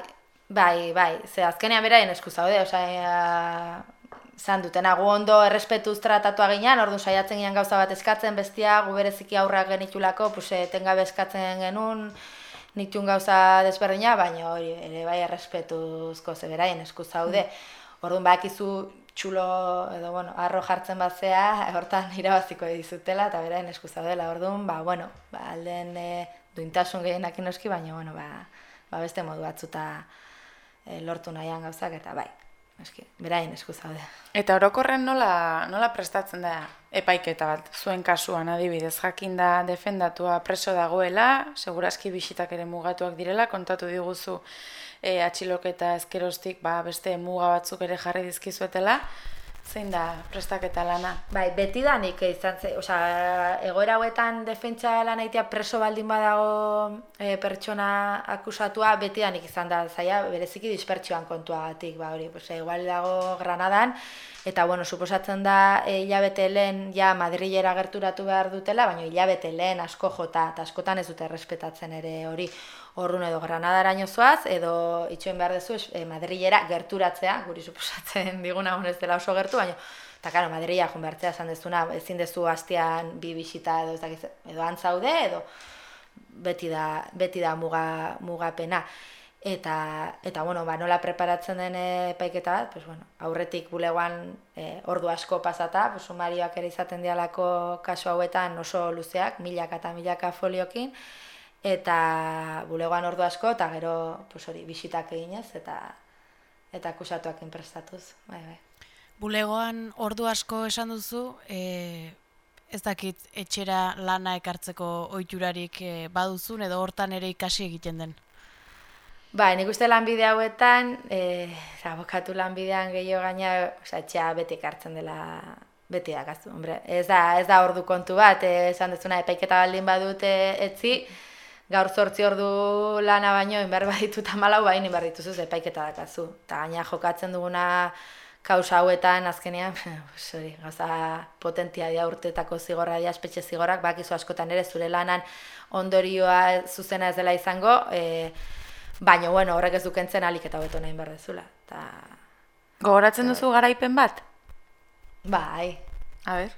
[SPEAKER 3] bai, bai, ze azkenean beraien esku zaude, osea, zan dutena gu ondo errespetuz tratatua ginean, ordu saiatzen ginen gauza bat eskatzen, bestia, gu bereziki aurrak genitulako, pues, etengabe eskatzen genuen, nitun gauza desberdina, baina hori ere bai errespetuzko ze beraien esku zaude. Orduan bakizu txulo edo bueno, arro jartzen bazea, hortan irabaziko dizutela eta beraien esku zaudela. Orduan, ba bueno, ba alden e, duintasun gehienak noski, baina bueno, ba, ba beste modu batzuta e, lortu nahian gauzak, eta bai, eski, beraien esku zaude.
[SPEAKER 2] Eta orokorren nola, nola prestatzen da epaiketa bat, zuen kasuan adibidez, jakinda defendatua preso dagoela, segurazki bisitak ere mugatuak direla, kontatu diguzu e, atxiloketa ezkerostik ba, beste muga batzuk ere jarri dizkizuetela, zein da prestaketa lana?
[SPEAKER 3] Bai, beti da nik izan ze, osea, egoera hauetan defentsa lan egitea preso baldin badago e, pertsona akusatua, beti da nik izan da zaila, bereziki dispertsioan kontuagatik, ba hori, pues, igual dago Granadan, eta bueno, suposatzen da e, hilabete lehen ja Madrilera gerturatu behar dutela, baina hilabete lehen asko jota, eta askotan ez dute respetatzen ere hori. Horrun edo Granadaraino zoaz, edo itxoen behar dezu e, Madrilera gerturatzea, guri suposatzen diguna honez dela oso gertu, baina Eta, karo, Madrila joan behartzea esan dezuna, ezin dezu hastian bi bisita edo ez dakiz, edo antzaude, edo beti da, beti da muga, mugapena. Eta, eta bueno, ba, nola preparatzen den epaiketa bat, pues, bueno, aurretik bulegoan e, ordu asko pasata, pues, sumarioak ere izaten dialako kasu hauetan oso luzeak, milaka eta milaka foliokin, eta bulegoan ordu asko, eta gero, pues, hori, bisitak eginez, eta eta akusatuak inprestatuz, bai, bai.
[SPEAKER 1] Bulegoan ordu asko esan duzu, e, ez dakit etxera lana ekartzeko ohiturarik e, baduzun edo hortan ere ikasi egiten den.
[SPEAKER 3] Bai, nik uste lanbide hauetan, e, abokatu lanbidean gehiago gaina, osea, etxea beti ekartzen dela beti dakazu, hombre. Ez da, ez da ordu kontu bat, e, esan dezuna epaiketa baldin badute etzi, gaur zortzi ordu lana baino, inbar baditut amalau, bain inbar dituzu ze epaiketa dakazu. Eta gaina jokatzen duguna kausa hauetan azkenean, hori, gauza potentia dia urtetako zigorra dia, espetxe zigorrak, bakizu askotan ere zure lanan ondorioa zuzena ez dela izango, e, baina, bueno, horrek ez dukentzen alik eta hobeto nahi behar dezula. Ta,
[SPEAKER 2] Gogoratzen duzu garaipen bat?
[SPEAKER 3] bai,
[SPEAKER 2] A ber.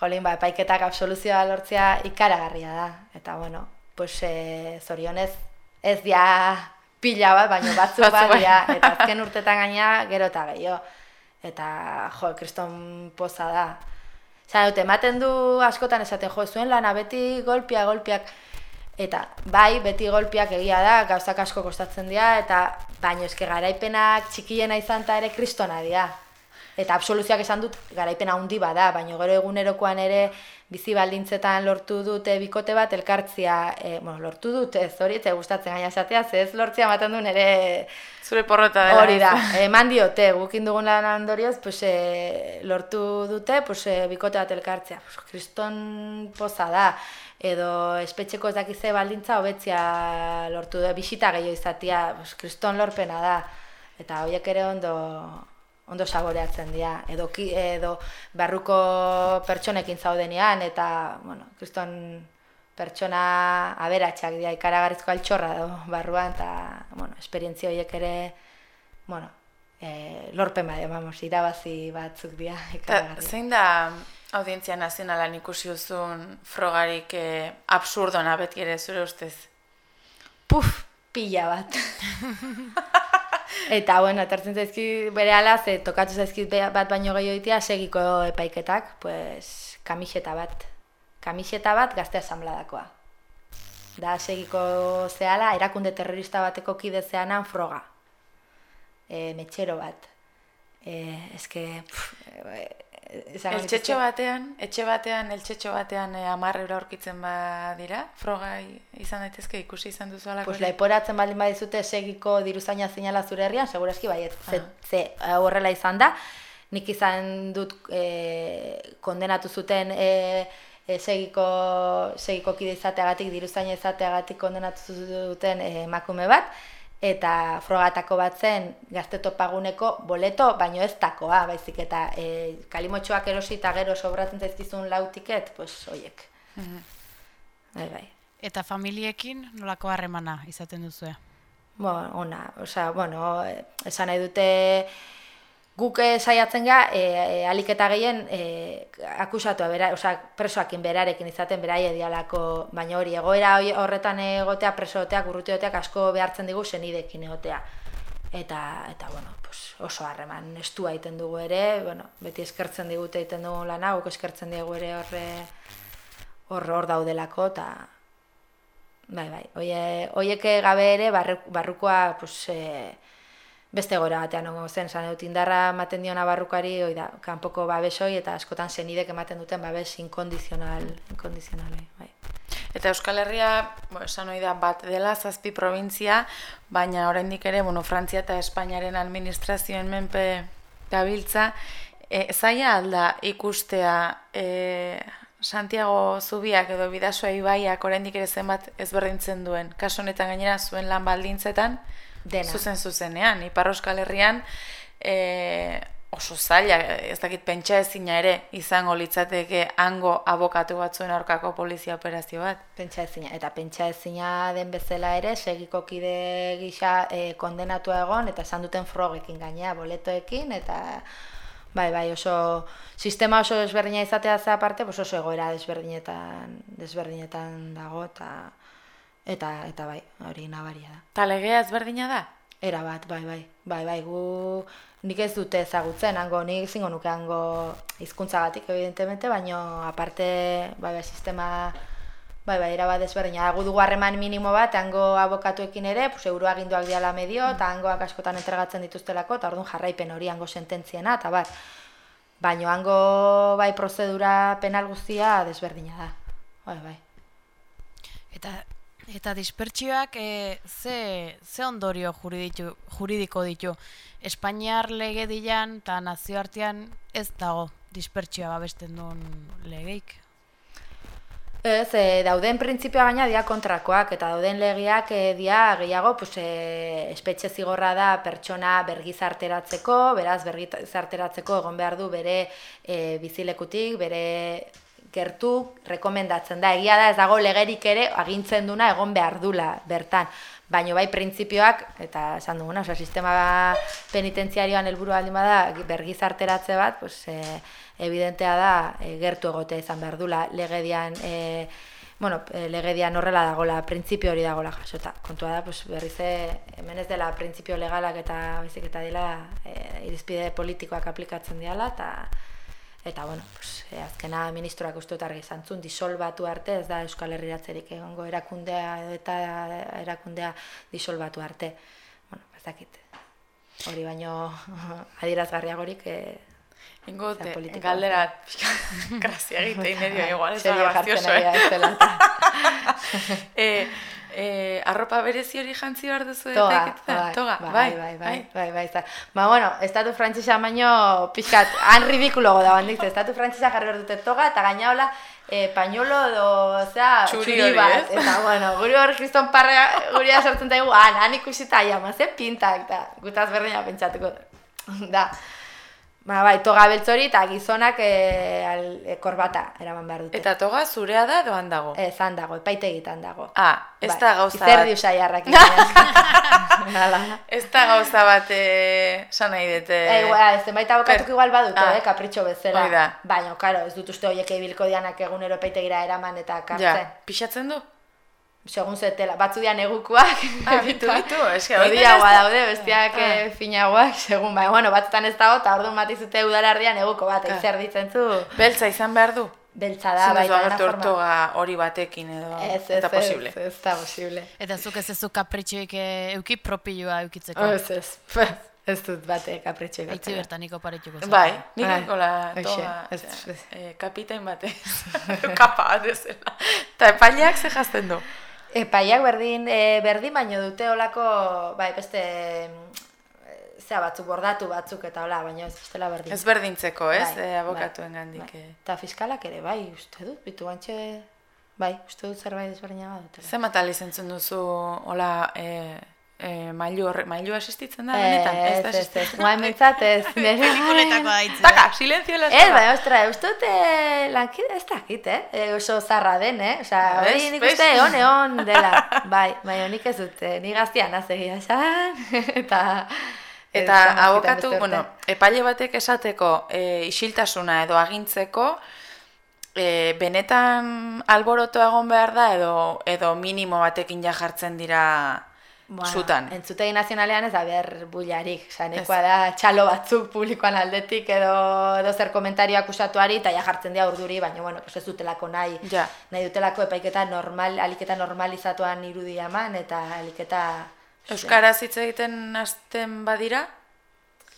[SPEAKER 3] jolin, ba, epaiketak absoluzioa lortzea ikaragarria da. Eta, bueno, pues, e, zorionez, ez dia pila bat, baina Batzuk bat
[SPEAKER 2] bai.
[SPEAKER 3] dira, eta azken urtetan gaina gero eta gehiago. Eta, jo, kriston poza da. Zara, dut, ematen du askotan esaten, jo, zuen lana beti golpia, golpiak, eta bai, beti golpiak egia da, gauzak asko kostatzen dira, eta baino eske garaipenak txikiena izan ta ere kristona dira. Eta absoluzioak esan dut garaipena handi bada, baina gero egunerokoan ere bizi baldintzetan lortu dute bikote bat elkartzia, e, bueno, lortu dute, ez hori, eta gustatzen gaina esatea, ze ez lortzea ematen duen ere
[SPEAKER 2] Zure porrota dela.
[SPEAKER 3] hori da, eman diote, gukin dugun lan ondorioz, pues, e, lortu dute, pues, e, bikote bat elkartzea, pues, kriston poza da, edo espetxeko ez dakize baldintza hobetzia lortu da, bisita gehiago izatea, pues, kriston lorpena da, eta horiek ere ondo, ondo saboreatzen dira, edo, edo barruko pertsonekin zaudenean, eta, bueno, kriston pertsona aberatsak dira, ikaragarrizko altxorra do barruan, eta, bueno, esperientzia horiek ere, bueno, e, lorpen bat, vamos, irabazi batzuk dira, ikaragarri.
[SPEAKER 2] zein da audientzia nazionalan ikusi duzun frogarik eh, absurdona beti ere zure ustez?
[SPEAKER 3] Puf, pila bat. Eta, bueno, etortzen zaizki bere ala, ze tokatu zaizkit bat baino gehiago ditia, segiko epaiketak, pues, kamiseta bat. Kamiseta bat gazte asambladakoa. Da, segiko zehala, erakunde terrorista bateko kide zeanan froga. E, metxero bat. E, eske, pff, e, nituzke-
[SPEAKER 2] batean, etxe batean, eltxetxo batean eh, hamar euro aurkitzen badira, froga izan daitezke ikusi izan duzu alako
[SPEAKER 3] Pues leporatzen baldin badizute segiko diruzaina zinala zure herrian, segurazki baiet, ze,
[SPEAKER 2] Ah.
[SPEAKER 3] ze eh, horrela izan da. Nik izan dut e, kondenatu zuten e, e, segiko, segiko kide izateagatik, diruzaina izateagatik kondenatu duten e, emakume bat, eta frogatako bat zen gazte topaguneko boleto, baino ez takoa, baizik eta e, kalimotxoak erosi eta gero sobratzen zaizkizun lau tiket, pues hoiek. Bai, bai.
[SPEAKER 1] Eta familiekin nolako harremana izaten duzue?
[SPEAKER 3] Bueno, ona, osea, bueno, esan nahi dute guk eh, saiatzen ga, e, e, alik eta gehien e, akusatua, bera, osea, presoakin berarekin izaten beraie dialako, baina hori, egoera horretan egotea, presoteak, urrutioteak asko behartzen digu senidekin egotea. Eta, eta bueno, pues oso harreman estua egiten dugu ere, bueno, beti eskertzen digute egiten dugu lana, guk eskertzen diegu ere horre hor hor daudelako, eta Bai, bai. Oie, oiek gabe ere barru, barrukoa pues, e, beste gora batean ongo zen, zan dut indarra ematen dio nabarrukari, hoi da, kanpoko babesoi eta askotan zenidek ematen duten babes inkondizional, inkondizionalei, bai.
[SPEAKER 2] Eta Euskal Herria, bo, esan ohi da bat dela zazpi provintzia, baina oraindik ere, bueno, Frantzia eta Espainiaren administrazioen menpe gabiltza, e, zaila alda ikustea e, Santiago Zubiak edo Bidasoa Ibaiak oraindik ere zenbat ezberdintzen duen. Kasu honetan gainera zuen lan baldintzetan,
[SPEAKER 3] Dena.
[SPEAKER 2] zuzen zuzenean, Ipar Euskal Herrian e, oso zaila, ez dakit pentsa ezina ere izango litzateke hango abokatu batzuen aurkako polizia operazio bat.
[SPEAKER 3] Pentsa ezina, eta pentsa ezina den bezala ere, segiko kide gisa e, kondenatua egon, eta esan duten frogekin gainea, boletoekin, eta bai, bai, oso sistema oso desberdina izatea za aparte, oso egoera desberdinetan, desberdinetan dago, eta eta eta bai, hori nabaria da.
[SPEAKER 2] Ta legea ezberdina da?
[SPEAKER 3] Era bat, bai, bai, bai, bai, gu nik ez dute ezagutzen, hango nik zingo nuke hango hizkuntzagatik evidentemente, baino aparte, bai, bai, sistema, bai, bai, era bat desberdina. Gu dugu harreman minimo bat, hango abokatuekin ere, pues, euroaginduak diala medio, eta hangoak askotan entregatzen dituztelako, eta orduan jarraipen hori hango sententziena, eta bar, baino hango, bai, prozedura penal guztia desberdina da. Bai, bai.
[SPEAKER 1] Eta eta dispertsioak e, ze, ze ondorio juriditu, juridiko ditu. Espainiar legedian eta nazioartean ez dago dispertsioa babesten duen legeik.
[SPEAKER 3] Ez, e, dauden printzipioa gaina dia kontrakoak, eta dauden legeak e, dia gehiago pues, e, espetxe zigorra da pertsona bergizarteratzeko, beraz bergizarteratzeko egon behar du bere e, bizilekutik, bere gertu rekomendatzen da. Egia da ez dago legerik ere agintzen duna egon behar dula bertan. Baino bai printzipioak, eta esan duguna, osea, sistema penitentziarioan helburu baldin bada bergizarteratze bat, pues, e, evidentea da e, gertu egotea izan behar dula legedian e, bueno, legedian horrela dagola, printzipio hori dagola jasota. Kontua da, pues, berriz hemen ez dela printzipio legalak eta baizik eta dela e, irizpide politikoak aplikatzen diala, eta eta bueno, pues, e, azkena ministroak uste dut argi zantzun, disolbatu arte, ez da Euskal Herriratzerik egongo erakundea eta erakundea disolbatu arte. Bueno, ez dakit. Hori baino adierazgarriagorik e,
[SPEAKER 2] Ingo,
[SPEAKER 3] Osea,
[SPEAKER 2] te,
[SPEAKER 3] politikoa.
[SPEAKER 2] galdera, grazia egite medio igual, ez da grazioso,
[SPEAKER 3] ari
[SPEAKER 2] eh?
[SPEAKER 3] da, eta.
[SPEAKER 2] arropa berezi hori jantzi behar duzu
[SPEAKER 3] Toga,
[SPEAKER 2] epaiketetan?
[SPEAKER 3] bai,
[SPEAKER 2] Toga,
[SPEAKER 3] bai,
[SPEAKER 2] bai,
[SPEAKER 3] bai, bai, bai, bai, bai. Ba, bueno, estatu frantzisa baino pixkat, han ridikulogo da bandik, estatu frantzisa jarri behar dute toga, eta gaina hola, e, pañuelo edo, osea,
[SPEAKER 2] Txuri
[SPEAKER 3] txuri, bat,
[SPEAKER 2] ez?
[SPEAKER 3] eta, bueno, guri hor kriston parra, guria sortzen daigu, han, han ikusita, jama, ze pintak, eta gutaz berdina pentsatuko da. Ba, bai, toga beltzori eta gizonak e, al, e, korbata eraman behar dute.
[SPEAKER 2] Eta toga zurea da doan dago?
[SPEAKER 3] Ez, han dago, epaitegitan dago.
[SPEAKER 2] Ah, ez da gauza
[SPEAKER 3] Izerdi
[SPEAKER 2] bat.
[SPEAKER 3] usaiarrak. Hala.
[SPEAKER 2] Ez da gauza bat, eh, san nahi dute.
[SPEAKER 3] Eh, igual, zenbait abokatuk
[SPEAKER 2] per-
[SPEAKER 3] igual badute,
[SPEAKER 2] Ah.
[SPEAKER 3] eh, kapritxo bezala. Baina, karo, ez dut uste horiek ibilko dianak egunero epaitegira eraman eta
[SPEAKER 2] Ja,
[SPEAKER 3] kartzen.
[SPEAKER 2] pixatzen du?
[SPEAKER 3] Segun zetela, batzu dian egukuak.
[SPEAKER 2] Ah, bitu, bitu, eske hori ez da-
[SPEAKER 3] daude, bestiak
[SPEAKER 2] Ah.
[SPEAKER 3] ah. finagoak, segun, baina, bueno, batzutan ez dago, eta orduan bat izute udalardian eguko bat,
[SPEAKER 2] Ah.
[SPEAKER 3] eizer ditzen zu,
[SPEAKER 2] Beltza izan behar du?
[SPEAKER 3] beltza da,
[SPEAKER 2] Zin ez
[SPEAKER 3] baita dena
[SPEAKER 2] agertu
[SPEAKER 3] forma.
[SPEAKER 2] ortoga hori batekin edo.
[SPEAKER 3] Ez, ez,
[SPEAKER 2] eta
[SPEAKER 3] ez,
[SPEAKER 2] posible.
[SPEAKER 3] ez, ez da posible.
[SPEAKER 1] Eta zuk ez ezu kapritxoik e, euki propilua eukitzeko.
[SPEAKER 3] Ez, ez, ez dut bate kapritxo
[SPEAKER 1] Aitzi bertan niko zen.
[SPEAKER 2] Bai, nik
[SPEAKER 3] Bai.
[SPEAKER 2] nikola
[SPEAKER 3] ez- ez.
[SPEAKER 2] eh, kapitain batez, kapa bat ezela. Eta epaileak ze jazten du?
[SPEAKER 3] Epaiak berdin, e, berdin baino dute olako, bai, beste, mm, zea batzuk, bordatu batzuk eta hola, baina ez bestela berdin.
[SPEAKER 2] Ez berdintzeko, ez?
[SPEAKER 3] Bai,
[SPEAKER 2] eh, abokatuen
[SPEAKER 3] bai,
[SPEAKER 2] gandik.
[SPEAKER 3] bai.
[SPEAKER 2] eh.
[SPEAKER 3] Eta fiskalak ere, bai, uste dut, bitu gantxe, bai, uste dut zerbait ezberdina bat dutela.
[SPEAKER 2] Zer matal izentzen duzu, hola, eh, eh, mailu, horre, mailu existitzen da, benetan?
[SPEAKER 3] Ez,
[SPEAKER 2] da
[SPEAKER 3] ez, ez,
[SPEAKER 2] existitzen?
[SPEAKER 3] guain mentzat ez.
[SPEAKER 1] Pelikuletakoa da hitz.
[SPEAKER 2] Taka, silencio en la
[SPEAKER 3] Ez, bai, ostra, uste dut eh, lankide ez dakit, eh? E, oso zarra den, eh? Osa, hori nik uste egon egon dela. Bai, bai, honik ez dut, eh, ni gaztian azegia esan, eta... ez
[SPEAKER 2] Eta abokatu, bueno, epaile batek esateko e, isiltasuna edo agintzeko, e, benetan alboroto egon behar da edo, edo minimo batekin ja jartzen dira zutan.
[SPEAKER 3] Entzutegi nazionalean ez da behar bullarik, oza, nekoa da txalo batzuk publikoan aldetik edo, edo zer komentario akusatuari eta ja jartzen dira urduri, baina bueno, ez dutelako nahi,
[SPEAKER 2] Ja.
[SPEAKER 3] nahi dutelako epaiketa normal, aliketa normalizatuan irudia eman eta aliketa
[SPEAKER 2] Euskaraz hitz egiten hasten badira,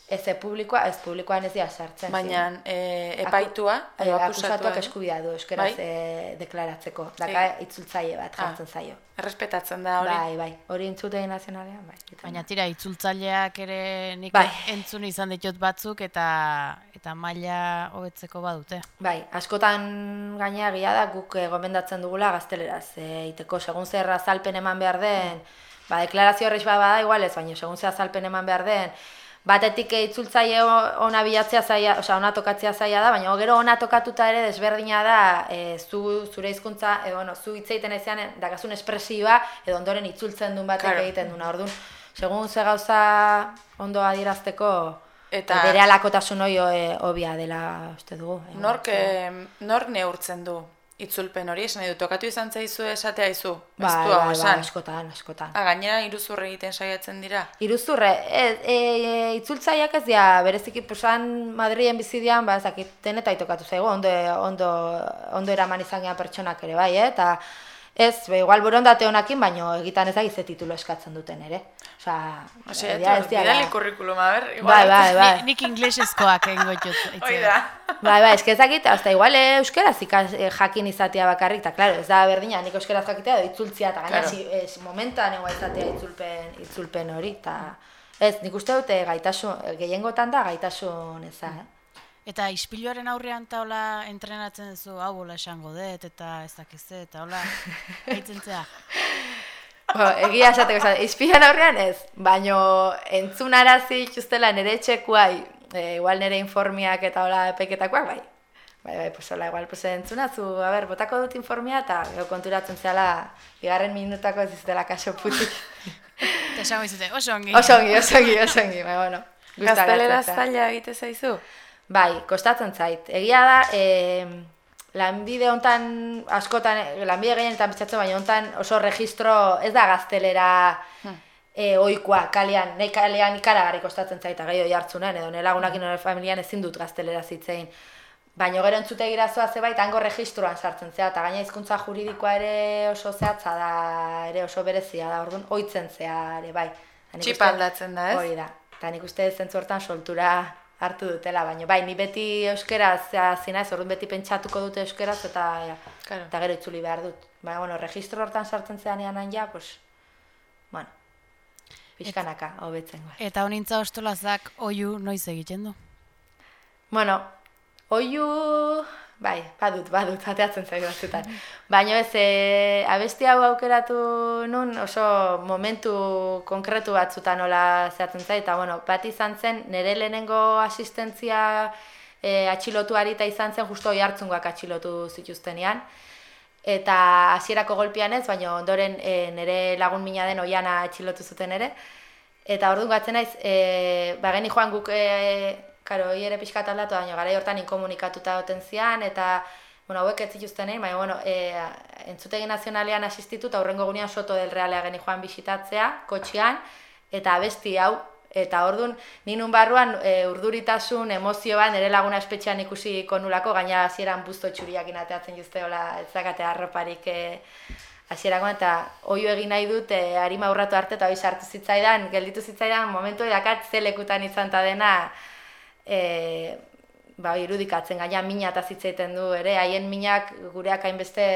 [SPEAKER 3] Ez e, publikoa, ez publikoan ez dira sartzen.
[SPEAKER 2] baina e, epaitua,
[SPEAKER 3] Aku-
[SPEAKER 2] edo
[SPEAKER 3] eh, akusatuak
[SPEAKER 2] akusatua,
[SPEAKER 3] eskubidea du euskaraz
[SPEAKER 2] Bai?
[SPEAKER 3] eh, deklaratzeko. Daka itzultzaile bat
[SPEAKER 2] Ah.
[SPEAKER 3] jartzen zaio.
[SPEAKER 2] errespetatzen da hori.
[SPEAKER 3] Bai, bai. Hori entzutegi nazionalean, bai. egiten
[SPEAKER 1] Baina tira, itzultzaileak ere nik
[SPEAKER 3] Bai.
[SPEAKER 1] entzun izan ditut batzuk eta eta maila hobetzeko badute.
[SPEAKER 3] Bai, askotan gainea gila da guk eh, gomendatzen dugula gazteleraz. E, iteko segun zer azalpen eman behar den, ba, deklarazio horreiz bat bada igual ez, baina segun zer azalpen eman behar den, batetik itzultzaile ona bilatzea zaila, osea, ona tokatzea zaila da, baina gero ona tokatuta ere desberdina da e, zu, zure hizkuntza edo, bueno, zu hitz egiten ezean dakazun espresioa edo ondoren itzultzen duen batek
[SPEAKER 2] Claro.
[SPEAKER 3] egiten duna. Orduan, segun ze gauza ondo adierazteko
[SPEAKER 2] Eta-
[SPEAKER 3] bere alakotasun hori e, obia dela uste dugu. eh,
[SPEAKER 2] Nork, eh, nor neurtzen du itzulpen hori, esan nahi du, tokatu izan zaizu esatea izu, ez
[SPEAKER 3] Bai,
[SPEAKER 2] du hau
[SPEAKER 3] bai, bai,
[SPEAKER 2] esan.
[SPEAKER 3] askotan, askotan.
[SPEAKER 2] Ah, gainera iruzur egiten saiatzen dira.
[SPEAKER 3] Iruzurre, ez, e, e, itzultzaileak ez dira, bereziki pusan Madrien bizidian, ba, ezakit, denetai tokatu zaigu, ondo, ondo, ondo eraman izan gehan pertsonak ere, bai, eh? eta ez, be, igual borondate honakin, baino egitan ez dakize titulu eskatzen duten ere. Osea,
[SPEAKER 2] Osea,
[SPEAKER 3] egia ez dira-
[SPEAKER 2] bidali kurrikuluma, ber?
[SPEAKER 3] Bai,
[SPEAKER 2] igual-
[SPEAKER 3] bai, bai.
[SPEAKER 1] Ni, nik inglesezkoak egingo ditut.
[SPEAKER 2] Hoi da.
[SPEAKER 3] Bai, bai, eske ezakit, hasta igual eh, euskeraz ikas, eh, jakin izatea bakarrik, eta claro, ez da berdina, nik euskeraz jakitea edo itzultzia, eta gaina
[SPEAKER 2] Claro.
[SPEAKER 3] es, momentan egoa izatea itzulpen, itzulpen hori, eta ez, nik uste dute gaitasun, eh, gehiengotan da gaitasun eza, eh?
[SPEAKER 1] Eta ispiluaren aurrean eta hola entrenatzen duzu, hau hola esango dut, eta ez dakize, eta hola, haitzen zea.
[SPEAKER 3] Bo, egia esateko, esan, izpian aurrean ez, baino entzunarazi ituztela nire etxekuai, e, igual nire informiak eta hola epeketakoak, bai. Bai, bai, pues hola, igual, pues entzuna zu, a ber, botako dut informia eta gero konturatzen zehala, bigarren minutako ez iztela kaso putik.
[SPEAKER 1] Eta esango izute, oso ongi.
[SPEAKER 3] oso ongi, oso ongi, oso ongi, bai, bueno.
[SPEAKER 2] Gaztelera zaila egite zaizu?
[SPEAKER 3] Bai, kostatzen zait. Egia da, e, lanbide hontan askotan, eh, lanbide gehienetan bitzatzen, baina hontan oso registro, ez da gaztelera e, oikoa, kalean, nahi kalean ikaragarri kostatzen zait, eta gehiago jartzunen, edo nire lagunak nire familian ezin dut gaztelera zitzein. Baina gero entzute girazoa zebait, hango registroan sartzen zea, eta gaina hizkuntza juridikoa ere oso zehatza da, ere oso berezia da, orduan, oitzen zea ere, bai.
[SPEAKER 2] Txipa aldatzen da, ez?
[SPEAKER 3] Hori da. Eta nik uste zentzu hortan soltura hartu dutela, baina bai, ni beti euskeraz zina ez, orduan beti pentsatuko dute euskeraz eta, ja,
[SPEAKER 2] Claro.
[SPEAKER 3] eta gero itzuli behar dut. Baina, bueno, registro hortan sartzen zeanean hain ja, pues, bueno, pixkanaka, hobetzen goa.
[SPEAKER 1] Eta honintza ostolazak oiu noiz egiten du.
[SPEAKER 3] Bueno, oiu, bai, badut, badut, ateatzen zaigu batzutan. Baina ez, e, abesti hau aukeratu nun oso momentu konkretu batzutan nola zehatzen zait, eta bueno, bat izan zen, nire lehenengo asistentzia e, atxilotuari eta izan zen justo oi hartzungoak atxilotu zituztenean. Eta hasierako golpian ez, baina ondoren e, nire lagun mina den oiana atxilotu zuten ere. Eta orduan gatzen naiz, e, ba geni joan guk, e, karo, hoi ere pixkat aldatu, baina gara hortan inkomunikatuta oten zian, eta, bueno, hauek ez zituzten egin, baina, bueno, e, entzutegi nazionalean asistitu, eta hurrengo gunean soto del realea geni joan bisitatzea, kotxian, eta abesti hau, eta orduan, ninun barruan e, urduritasun, emozioan, nire laguna espetxean ikusi konulako, gaina hasieran buzto txuriak inateatzen juzte, hola, ez zakate arroparik e, hasierakoan eta oio egin nahi dut e, arima urratu arte eta hori sartu zitzaidan, gelditu zitzaidan momentu dakat ze lekutan izan ta dena e, ba, irudikatzen gaina mina eta zitzaiten du ere, haien minak gureak hainbeste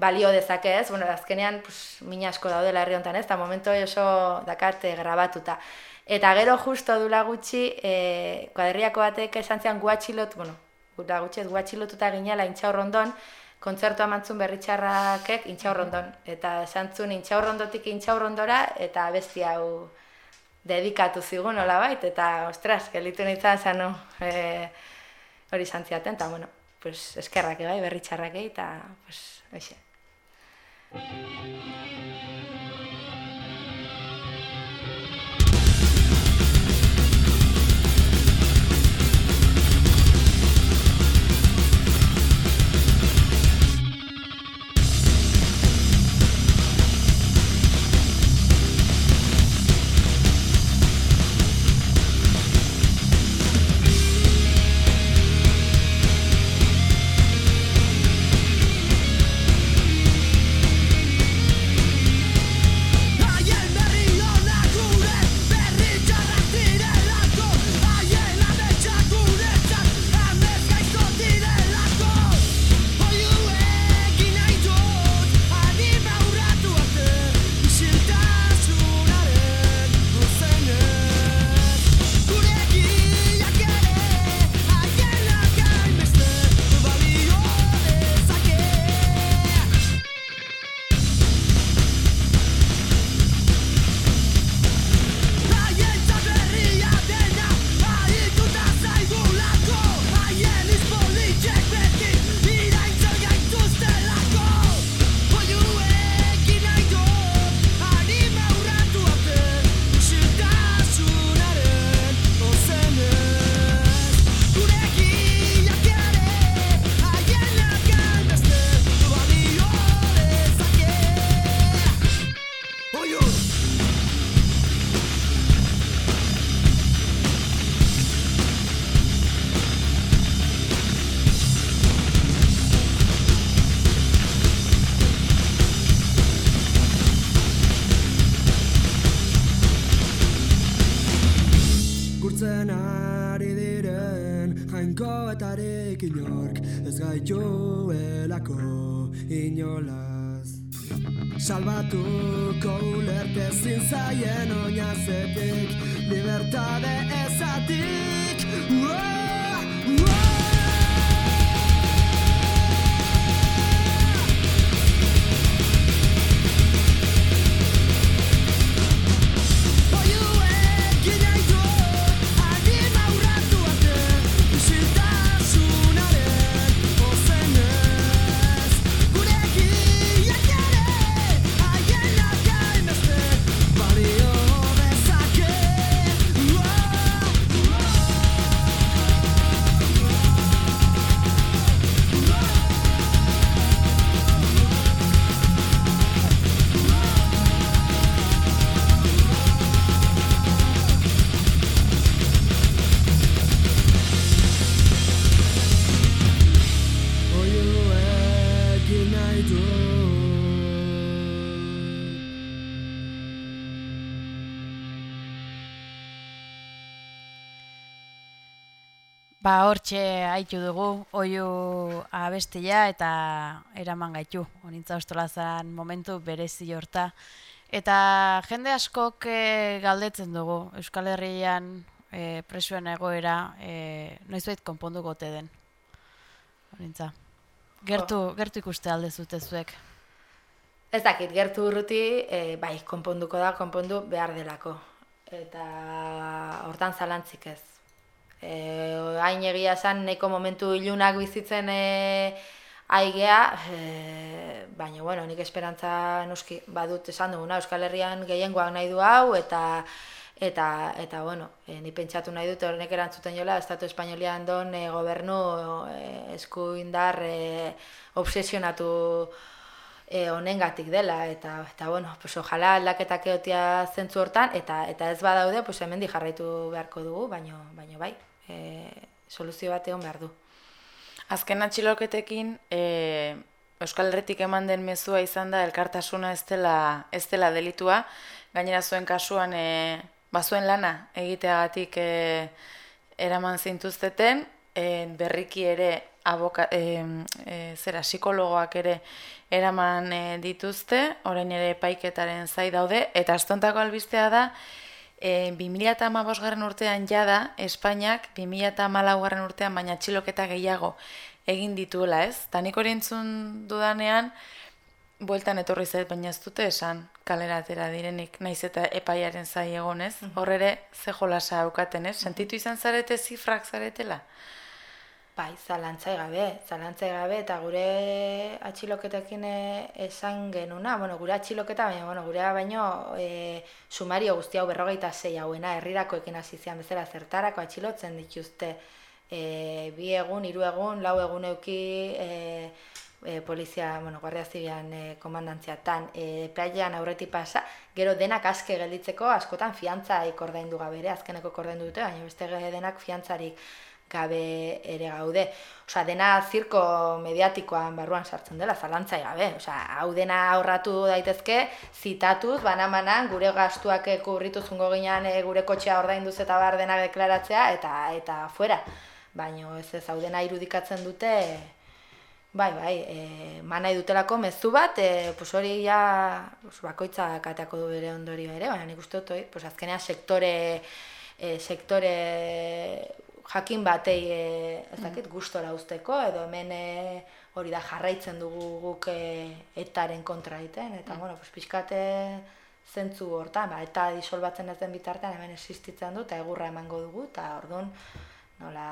[SPEAKER 3] balio dezake ez, bueno, azkenean pues, mina asko daudela herri honetan ez, eta momentu hori oso dakat e, grabatuta. Eta gero justo dula gutxi, e, kuadriako batek esan zian guatxilot, bueno, gura gutxi ez guatxilotuta ginela intxaurrondon, kontzertua mantzun berritxarrakek intxaurrondon. Eta esan zuen intxaurrondotik intxaurrondora, eta besti hau dedikatu zigun nola bait, eta ostras, gelitu nintzen zen, no, e, hori izan ziaten, eta bueno, pues, eskerrak bai, berritxarrakei, eta pues, hoxe.
[SPEAKER 5] Salbatuko ulertezin zaien oinazetik Libertade ezatik Uah, uah.
[SPEAKER 1] Ba, hortxe haitu dugu, oiu abestia eta eraman gaitu. Onintza ostolazan momentu berezi horta. Eta jende askok eh, galdetzen dugu, Euskal Herrian eh, presoen egoera eh, noizbait konponduko ote den. Onintza. Gertu, gertu ikuste alde zute zuek.
[SPEAKER 3] Ez dakit, gertu urruti, e, bai, konponduko da, konpondu behar delako. Eta hortan zalantzik ez. E, hain egia esan, nahiko momentu ilunak bizitzen e, aigea, e, baina, bueno, nik esperantza noski badut esan duguna, Euskal Herrian gehiengoak nahi du hau, eta eta, eta bueno, e, ni pentsatu nahi dut, hornek erantzuten jola, Estatu Espainolian don e, gobernu e, eskuindar e, obsesionatu e, honengatik dela eta eta bueno, pues ojalá aldaketak egotia zentzu hortan eta eta ez badaude, pues hemendik jarraitu beharko dugu, baino baino bai, e, soluzio bat egon behar du.
[SPEAKER 2] Azken atxiloketekin, e, Euskal Herritik eman den mezua izan da elkartasuna ez dela, ez dela delitua, gainera zuen kasuan e, bazuen lana egiteagatik e, eraman zintuzteten, e, berriki ere aboka, e, e, zera psikologoak ere eraman e, dituzte, orain ere epaiketaren zai daude, eta astontako albistea da, E, 2008 garren urtean jada, Espainiak 2008 garren urtean baina txiloketa gehiago egin dituela, ez? Ta nik hori entzun dudanean, bueltan etorri zait, baina ez dute esan kalera atera direnik, naiz eta epaiaren zai egon, ez? Hor ere, ze jolasa aukaten, ez? Sentitu izan zarete zifrak zaretela?
[SPEAKER 3] Bai, zalantzai gabe, zalantzai gabe, eta gure atxiloketekin eh, esan genuna, bueno, gure atxiloketa, baina, bueno, gurea baino e, sumario guzti hau berrogeita zei hauena, herrirakoekin hasi zian bezala zertarako atxilotzen dituzte. E, bi egun, hiru egun, lau egun euki e, e, polizia, bueno, guardia zibian e, komandantziatan, e, plaian aurretik pasa, gero denak aske gelditzeko askotan fiantza ikordaindu gabe ere, azkeneko kordaindu dute, baina beste denak fiantzarik gabe ere gaude. Osea, dena zirko mediatikoan barruan sartzen dela, zalantzai gabe. Osea, hau dena aurratu daitezke, zitatuz, banamanan, gure gastuak kubritu zungo ginean e, gure kotxea ordainduz eta bar dena deklaratzea, eta eta fuera. Baina ez ez hau dena irudikatzen dute, bai, bai, e, manai dutelako mezu bat, e, pues hori ja pues, bakoitza kateako du bere ondorio ere, baina nik uste dut, pues azkenean sektore, e, sektore jakin batei e, ez dakit gustora usteko edo hemen e, hori da jarraitzen dugu guk e, etaren kontra egiten eta bueno, pues pixkate zentzu hortan, ba, eta disolbatzen ez den bitartean hemen existitzen du eta egurra emango dugu eta orduan nola,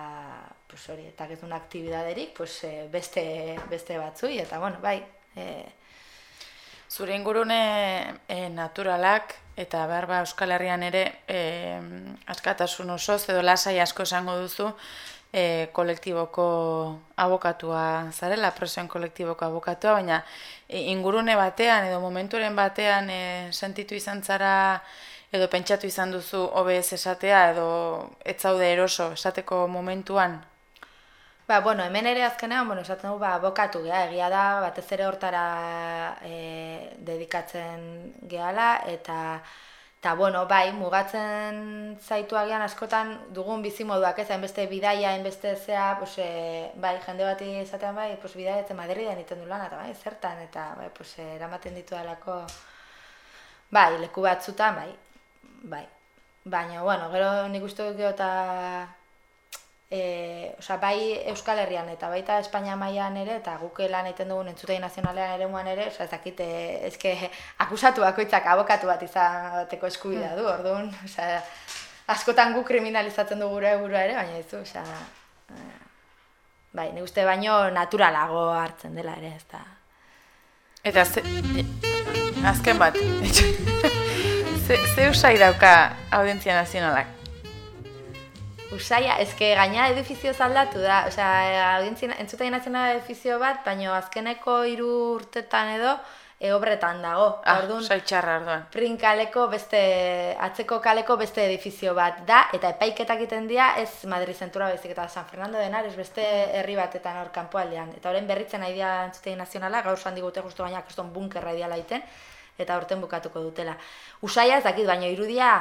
[SPEAKER 3] pues hori, eta ez duen aktibidaderik, pues beste, beste batzui, eta bueno, bai, e,
[SPEAKER 2] Zure ingurune e, naturalak eta behar ba Euskal Herrian ere e, askatasun osoz edo lasai asko esango duzu e, kolektiboko abokatua zarela, presoen kolektiboko abokatua, baina e, ingurune batean edo momenturen batean e, sentitu izan zara edo pentsatu izan duzu ez esatea edo ez zaude eroso esateko momentuan
[SPEAKER 3] Ba, bueno, hemen ere azkenean, bueno, esaten dugu, ba, abokatu gea, egia da, batez ere hortara e, dedikatzen gehala, eta Eta, bueno, bai, mugatzen zaitu agian askotan dugun bizimoduak, ez, hainbeste bidaia, hainbeste zea, pues, e, bai, jende bati esatean bai, pues, bidaia eta Madriden iten du lan, eta bai, zertan, eta bai, pues, e, eramaten ditu alako, bai, leku batzutan, bai, bai. Baina, bueno, gero nik uste dut eta e, osea, bai Euskal Herrian eta baita Espainia mailan ere eta guk lan egiten dugun entzutegi nazionalean ere muan ere, osea, ez dakit, eh, eske akusatu bakoitzak abokatu bat izateko eskubidea du, orduan, osea, askotan guk kriminalizatzen dugu gure burua ere, baina ez du, osea, eh, bai, nik uste baino naturalago hartzen dela ere, ez da.
[SPEAKER 2] Eta ze... Azken bat. ze, ze usai dauka audientzia nazionalak?
[SPEAKER 3] Usaia, eske gaina edifizio aldatu da, osea, audientzia, entzutegi nazionala edifizio bat, baino azkeneko hiru urtetan edo, e, obretan dago.
[SPEAKER 2] Ah,
[SPEAKER 3] Orduan,
[SPEAKER 2] txarra orduan.
[SPEAKER 3] Prinkaleko beste, atzeko kaleko beste edifizio bat da, eta epaiketak egiten dira ez Madrid zentura baizik eta San Fernando de Henares beste herri batetan hor kanpoaldean. Eta orain berritzen nahi dira entzutegi nazionala, gaur zan digute justu baina kriston bunkerra ideala iten, eta horten bukatuko dutela. Usaia ez dakit, baina irudia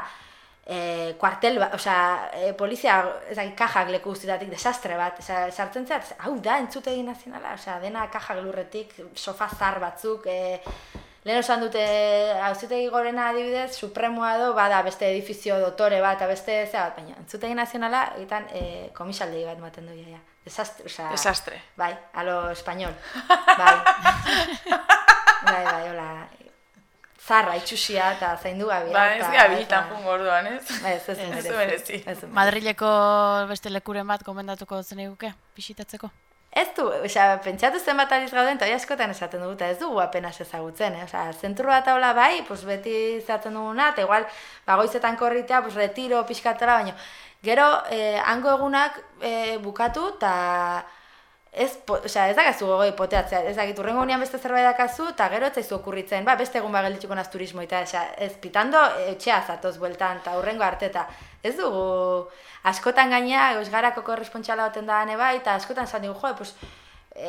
[SPEAKER 3] e, kuartel, ba, osea, e, polizia, ez dakit, kajak leku guztietatik desastre bat, osea, sartzen zehaz, hau da entzutegi nazionala, osea, dena kajak lurretik, sofa zar batzuk, e, Lehen osan dute, hauzitegi gorena adibidez, supremoa edo, bada beste edifizio dotore bat, beste zea bat, baina entzutegi nazionala, egiten e, komisaldegi bat ematen du ja. Desastre, osea...
[SPEAKER 2] Desastre.
[SPEAKER 3] Bai, a lo español. Bai. bai, bai, hola. Zarra, itxusia eta zaindu gabia.
[SPEAKER 2] Ba, ez
[SPEAKER 3] eta-
[SPEAKER 2] gabitan
[SPEAKER 3] eta-
[SPEAKER 2] jungo orduan, ez?
[SPEAKER 3] Ez, ez,
[SPEAKER 2] Ez
[SPEAKER 3] merezi.
[SPEAKER 1] Madrileko beste lekuren bat gomendatuko zeniguke, bisitatzeko?
[SPEAKER 3] Ez du, osea, pentsatu zenbat aliz gauden, eta askotan esaten dugu, eta ez dugu apenas ezagutzen, eh? Osea, zentru bat haula bai, pues beti izaten duguna, eta igual, bagoizetan korritea, pues retiro, pixkatela, baina, gero, eh, hango egunak eh, bukatu, eta ez, po, osea, ez dakazu gogoi poteatzea, ez dakit, urrengo unean beste zerbait dakazu, eta gero ez zaizu okurritzen, ba, beste egun bagelditxuko naz turismo, eta osea, ez pitando etxea zatoz bueltan, eta urrengo arte, eta ez dugu, askotan gaina, eusgarako korrespontxala baten da bai, eta askotan zan dugu, jo, pues,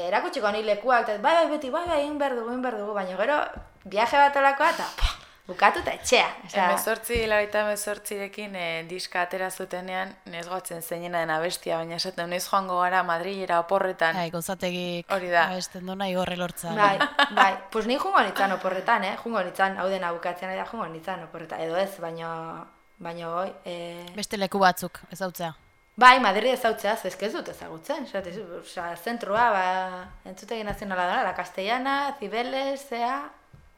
[SPEAKER 3] erakutsiko ni lekuak, eta bai, bai, beti, bai, bai, egin behar dugu, egin behar dugu, baina gero, viaje bat olakoa, eta pah, bukatu eta etxea. Osea,
[SPEAKER 2] Hemezortzi, hilabeita hemezortzirekin e, diska atera zutenean, nezgoatzen zeinena den abestia, baina esaten noiz joango gara Madrilera oporretan.
[SPEAKER 1] Bai, gozategik
[SPEAKER 2] Hori da.
[SPEAKER 1] abesten duna igorre lortza.
[SPEAKER 3] Bai, bai, pues ni jungo nitzan oporretan, eh? Jungo nitzan, hau dena bukatzen da jungo nitzan oporretan, edo ez, baino, baino, oi, eh...
[SPEAKER 1] Beste leku batzuk, ez hautzea.
[SPEAKER 3] Bai, Madrid ezautzea, ez ez dut ezagutzen, esate, osea, zentrua, ba, entzutegi nazionala da, la Castellana, Cibeles, zea,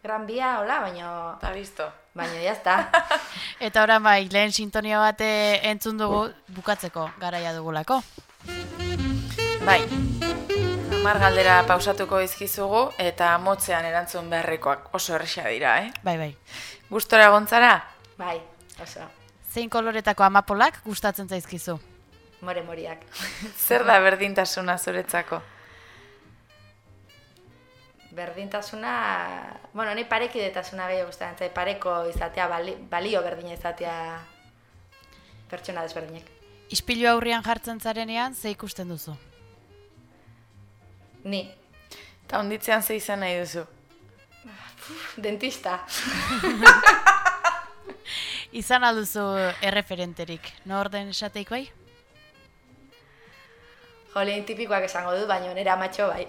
[SPEAKER 3] Gran Via, hola, baino,
[SPEAKER 2] Eta listo.
[SPEAKER 3] baino, jazta.
[SPEAKER 1] Eta orain bai, lehen sintonia bate entzun dugu bukatzeko garaia dugulako.
[SPEAKER 2] Bai, hamar galdera pausatuko izkizugu eta motzean erantzun beharrekoak oso erresa dira, eh?
[SPEAKER 1] Bai, bai.
[SPEAKER 2] Gustora gontzara?
[SPEAKER 3] bai, oso,
[SPEAKER 1] Zein koloretako amapolak gustatzen zaizkizu?
[SPEAKER 3] more moriak.
[SPEAKER 2] Zer da berdintasuna zuretzako?
[SPEAKER 3] Berdintasuna, bueno, ni parekidetasuna gehiago gustatzen zait, pareko izatea, bali, balio berdina izatea pertsona desberdinek.
[SPEAKER 1] Ispilu aurrian jartzen zarenean, ze ikusten duzu?
[SPEAKER 3] Ni,
[SPEAKER 2] Eta onditzean ze izan nahi duzu?
[SPEAKER 3] dentista.
[SPEAKER 1] Izan alduzu erreferenterik, nor den esateik bai?
[SPEAKER 3] Jolien tipikoak esango dut, baina nera amatxo bai.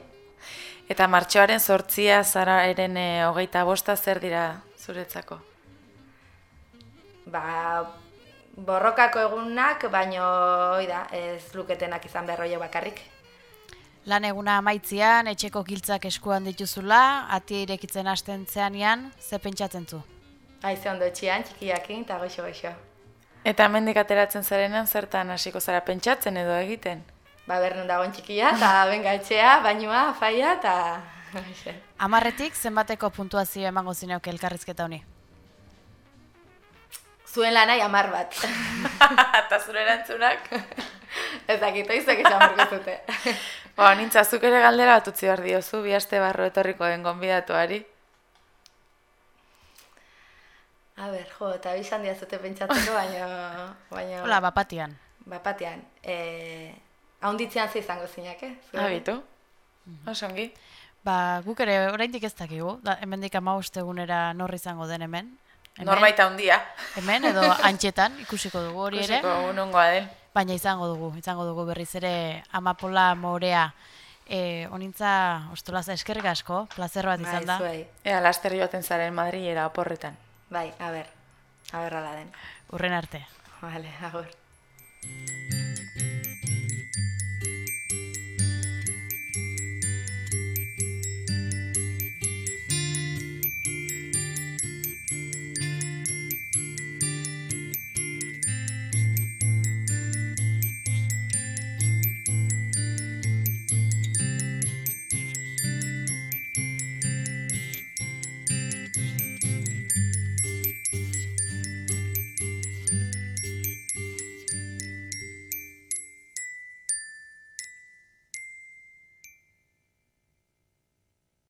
[SPEAKER 2] Eta martxoaren sortzia zara eren e, hogeita bosta zer dira zuretzako?
[SPEAKER 3] Ba, borrokako egunak, baino, oi da, ez luketenak izan horiek bakarrik.
[SPEAKER 1] Lan eguna amaitzian, etxeko giltzak eskuan dituzula, atia irekitzen hasten zeanean, ze pentsatzen zu?
[SPEAKER 3] Haize ondo etxian, txikiakin, eta goxo goxo.
[SPEAKER 2] Eta hemendik ateratzen zarenean zertan hasiko zara pentsatzen edo egiten?
[SPEAKER 3] Ba, bernun dagoen txikia, eta benga etxea, bainua, faia, eta...
[SPEAKER 1] Amarretik zenbateko puntuazio emango zineok elkarrizketa honi?
[SPEAKER 3] Zuen lanai amar bat.
[SPEAKER 2] Eta zure erantzunak?
[SPEAKER 3] ez dakit, oizak esan zute.
[SPEAKER 2] Ba, nintza, zuk ere galdera bat utzi behar diozu, bi aste barro etorriko den gonbidatuari.
[SPEAKER 3] A ber, jo, eta bizan diazute pentsatzeko, baino... baino
[SPEAKER 1] Hola, bapatian.
[SPEAKER 3] Bapatean, e, haunditzean ze izango zinak, eh?
[SPEAKER 2] Abitu? Oso ongi.
[SPEAKER 1] Ba, guk ere oraindik ez dakigu, da, hemendik amabost egunera norri izango den hemen. Hemen,
[SPEAKER 2] Norbait handia.
[SPEAKER 1] hemen edo antxetan ikusiko dugu hori ere.
[SPEAKER 2] Ikusiko nungoa den.
[SPEAKER 1] Baina izango dugu, izango dugu berriz ere amapola morea. E, onintza, ostolaza eskerrik asko, plazer bat izan da.
[SPEAKER 3] Bai.
[SPEAKER 2] Ea, laster joaten zaren Madrilera oporretan.
[SPEAKER 3] Bai, a ber. A ber den.
[SPEAKER 1] Urren arte.
[SPEAKER 3] Vale, agur.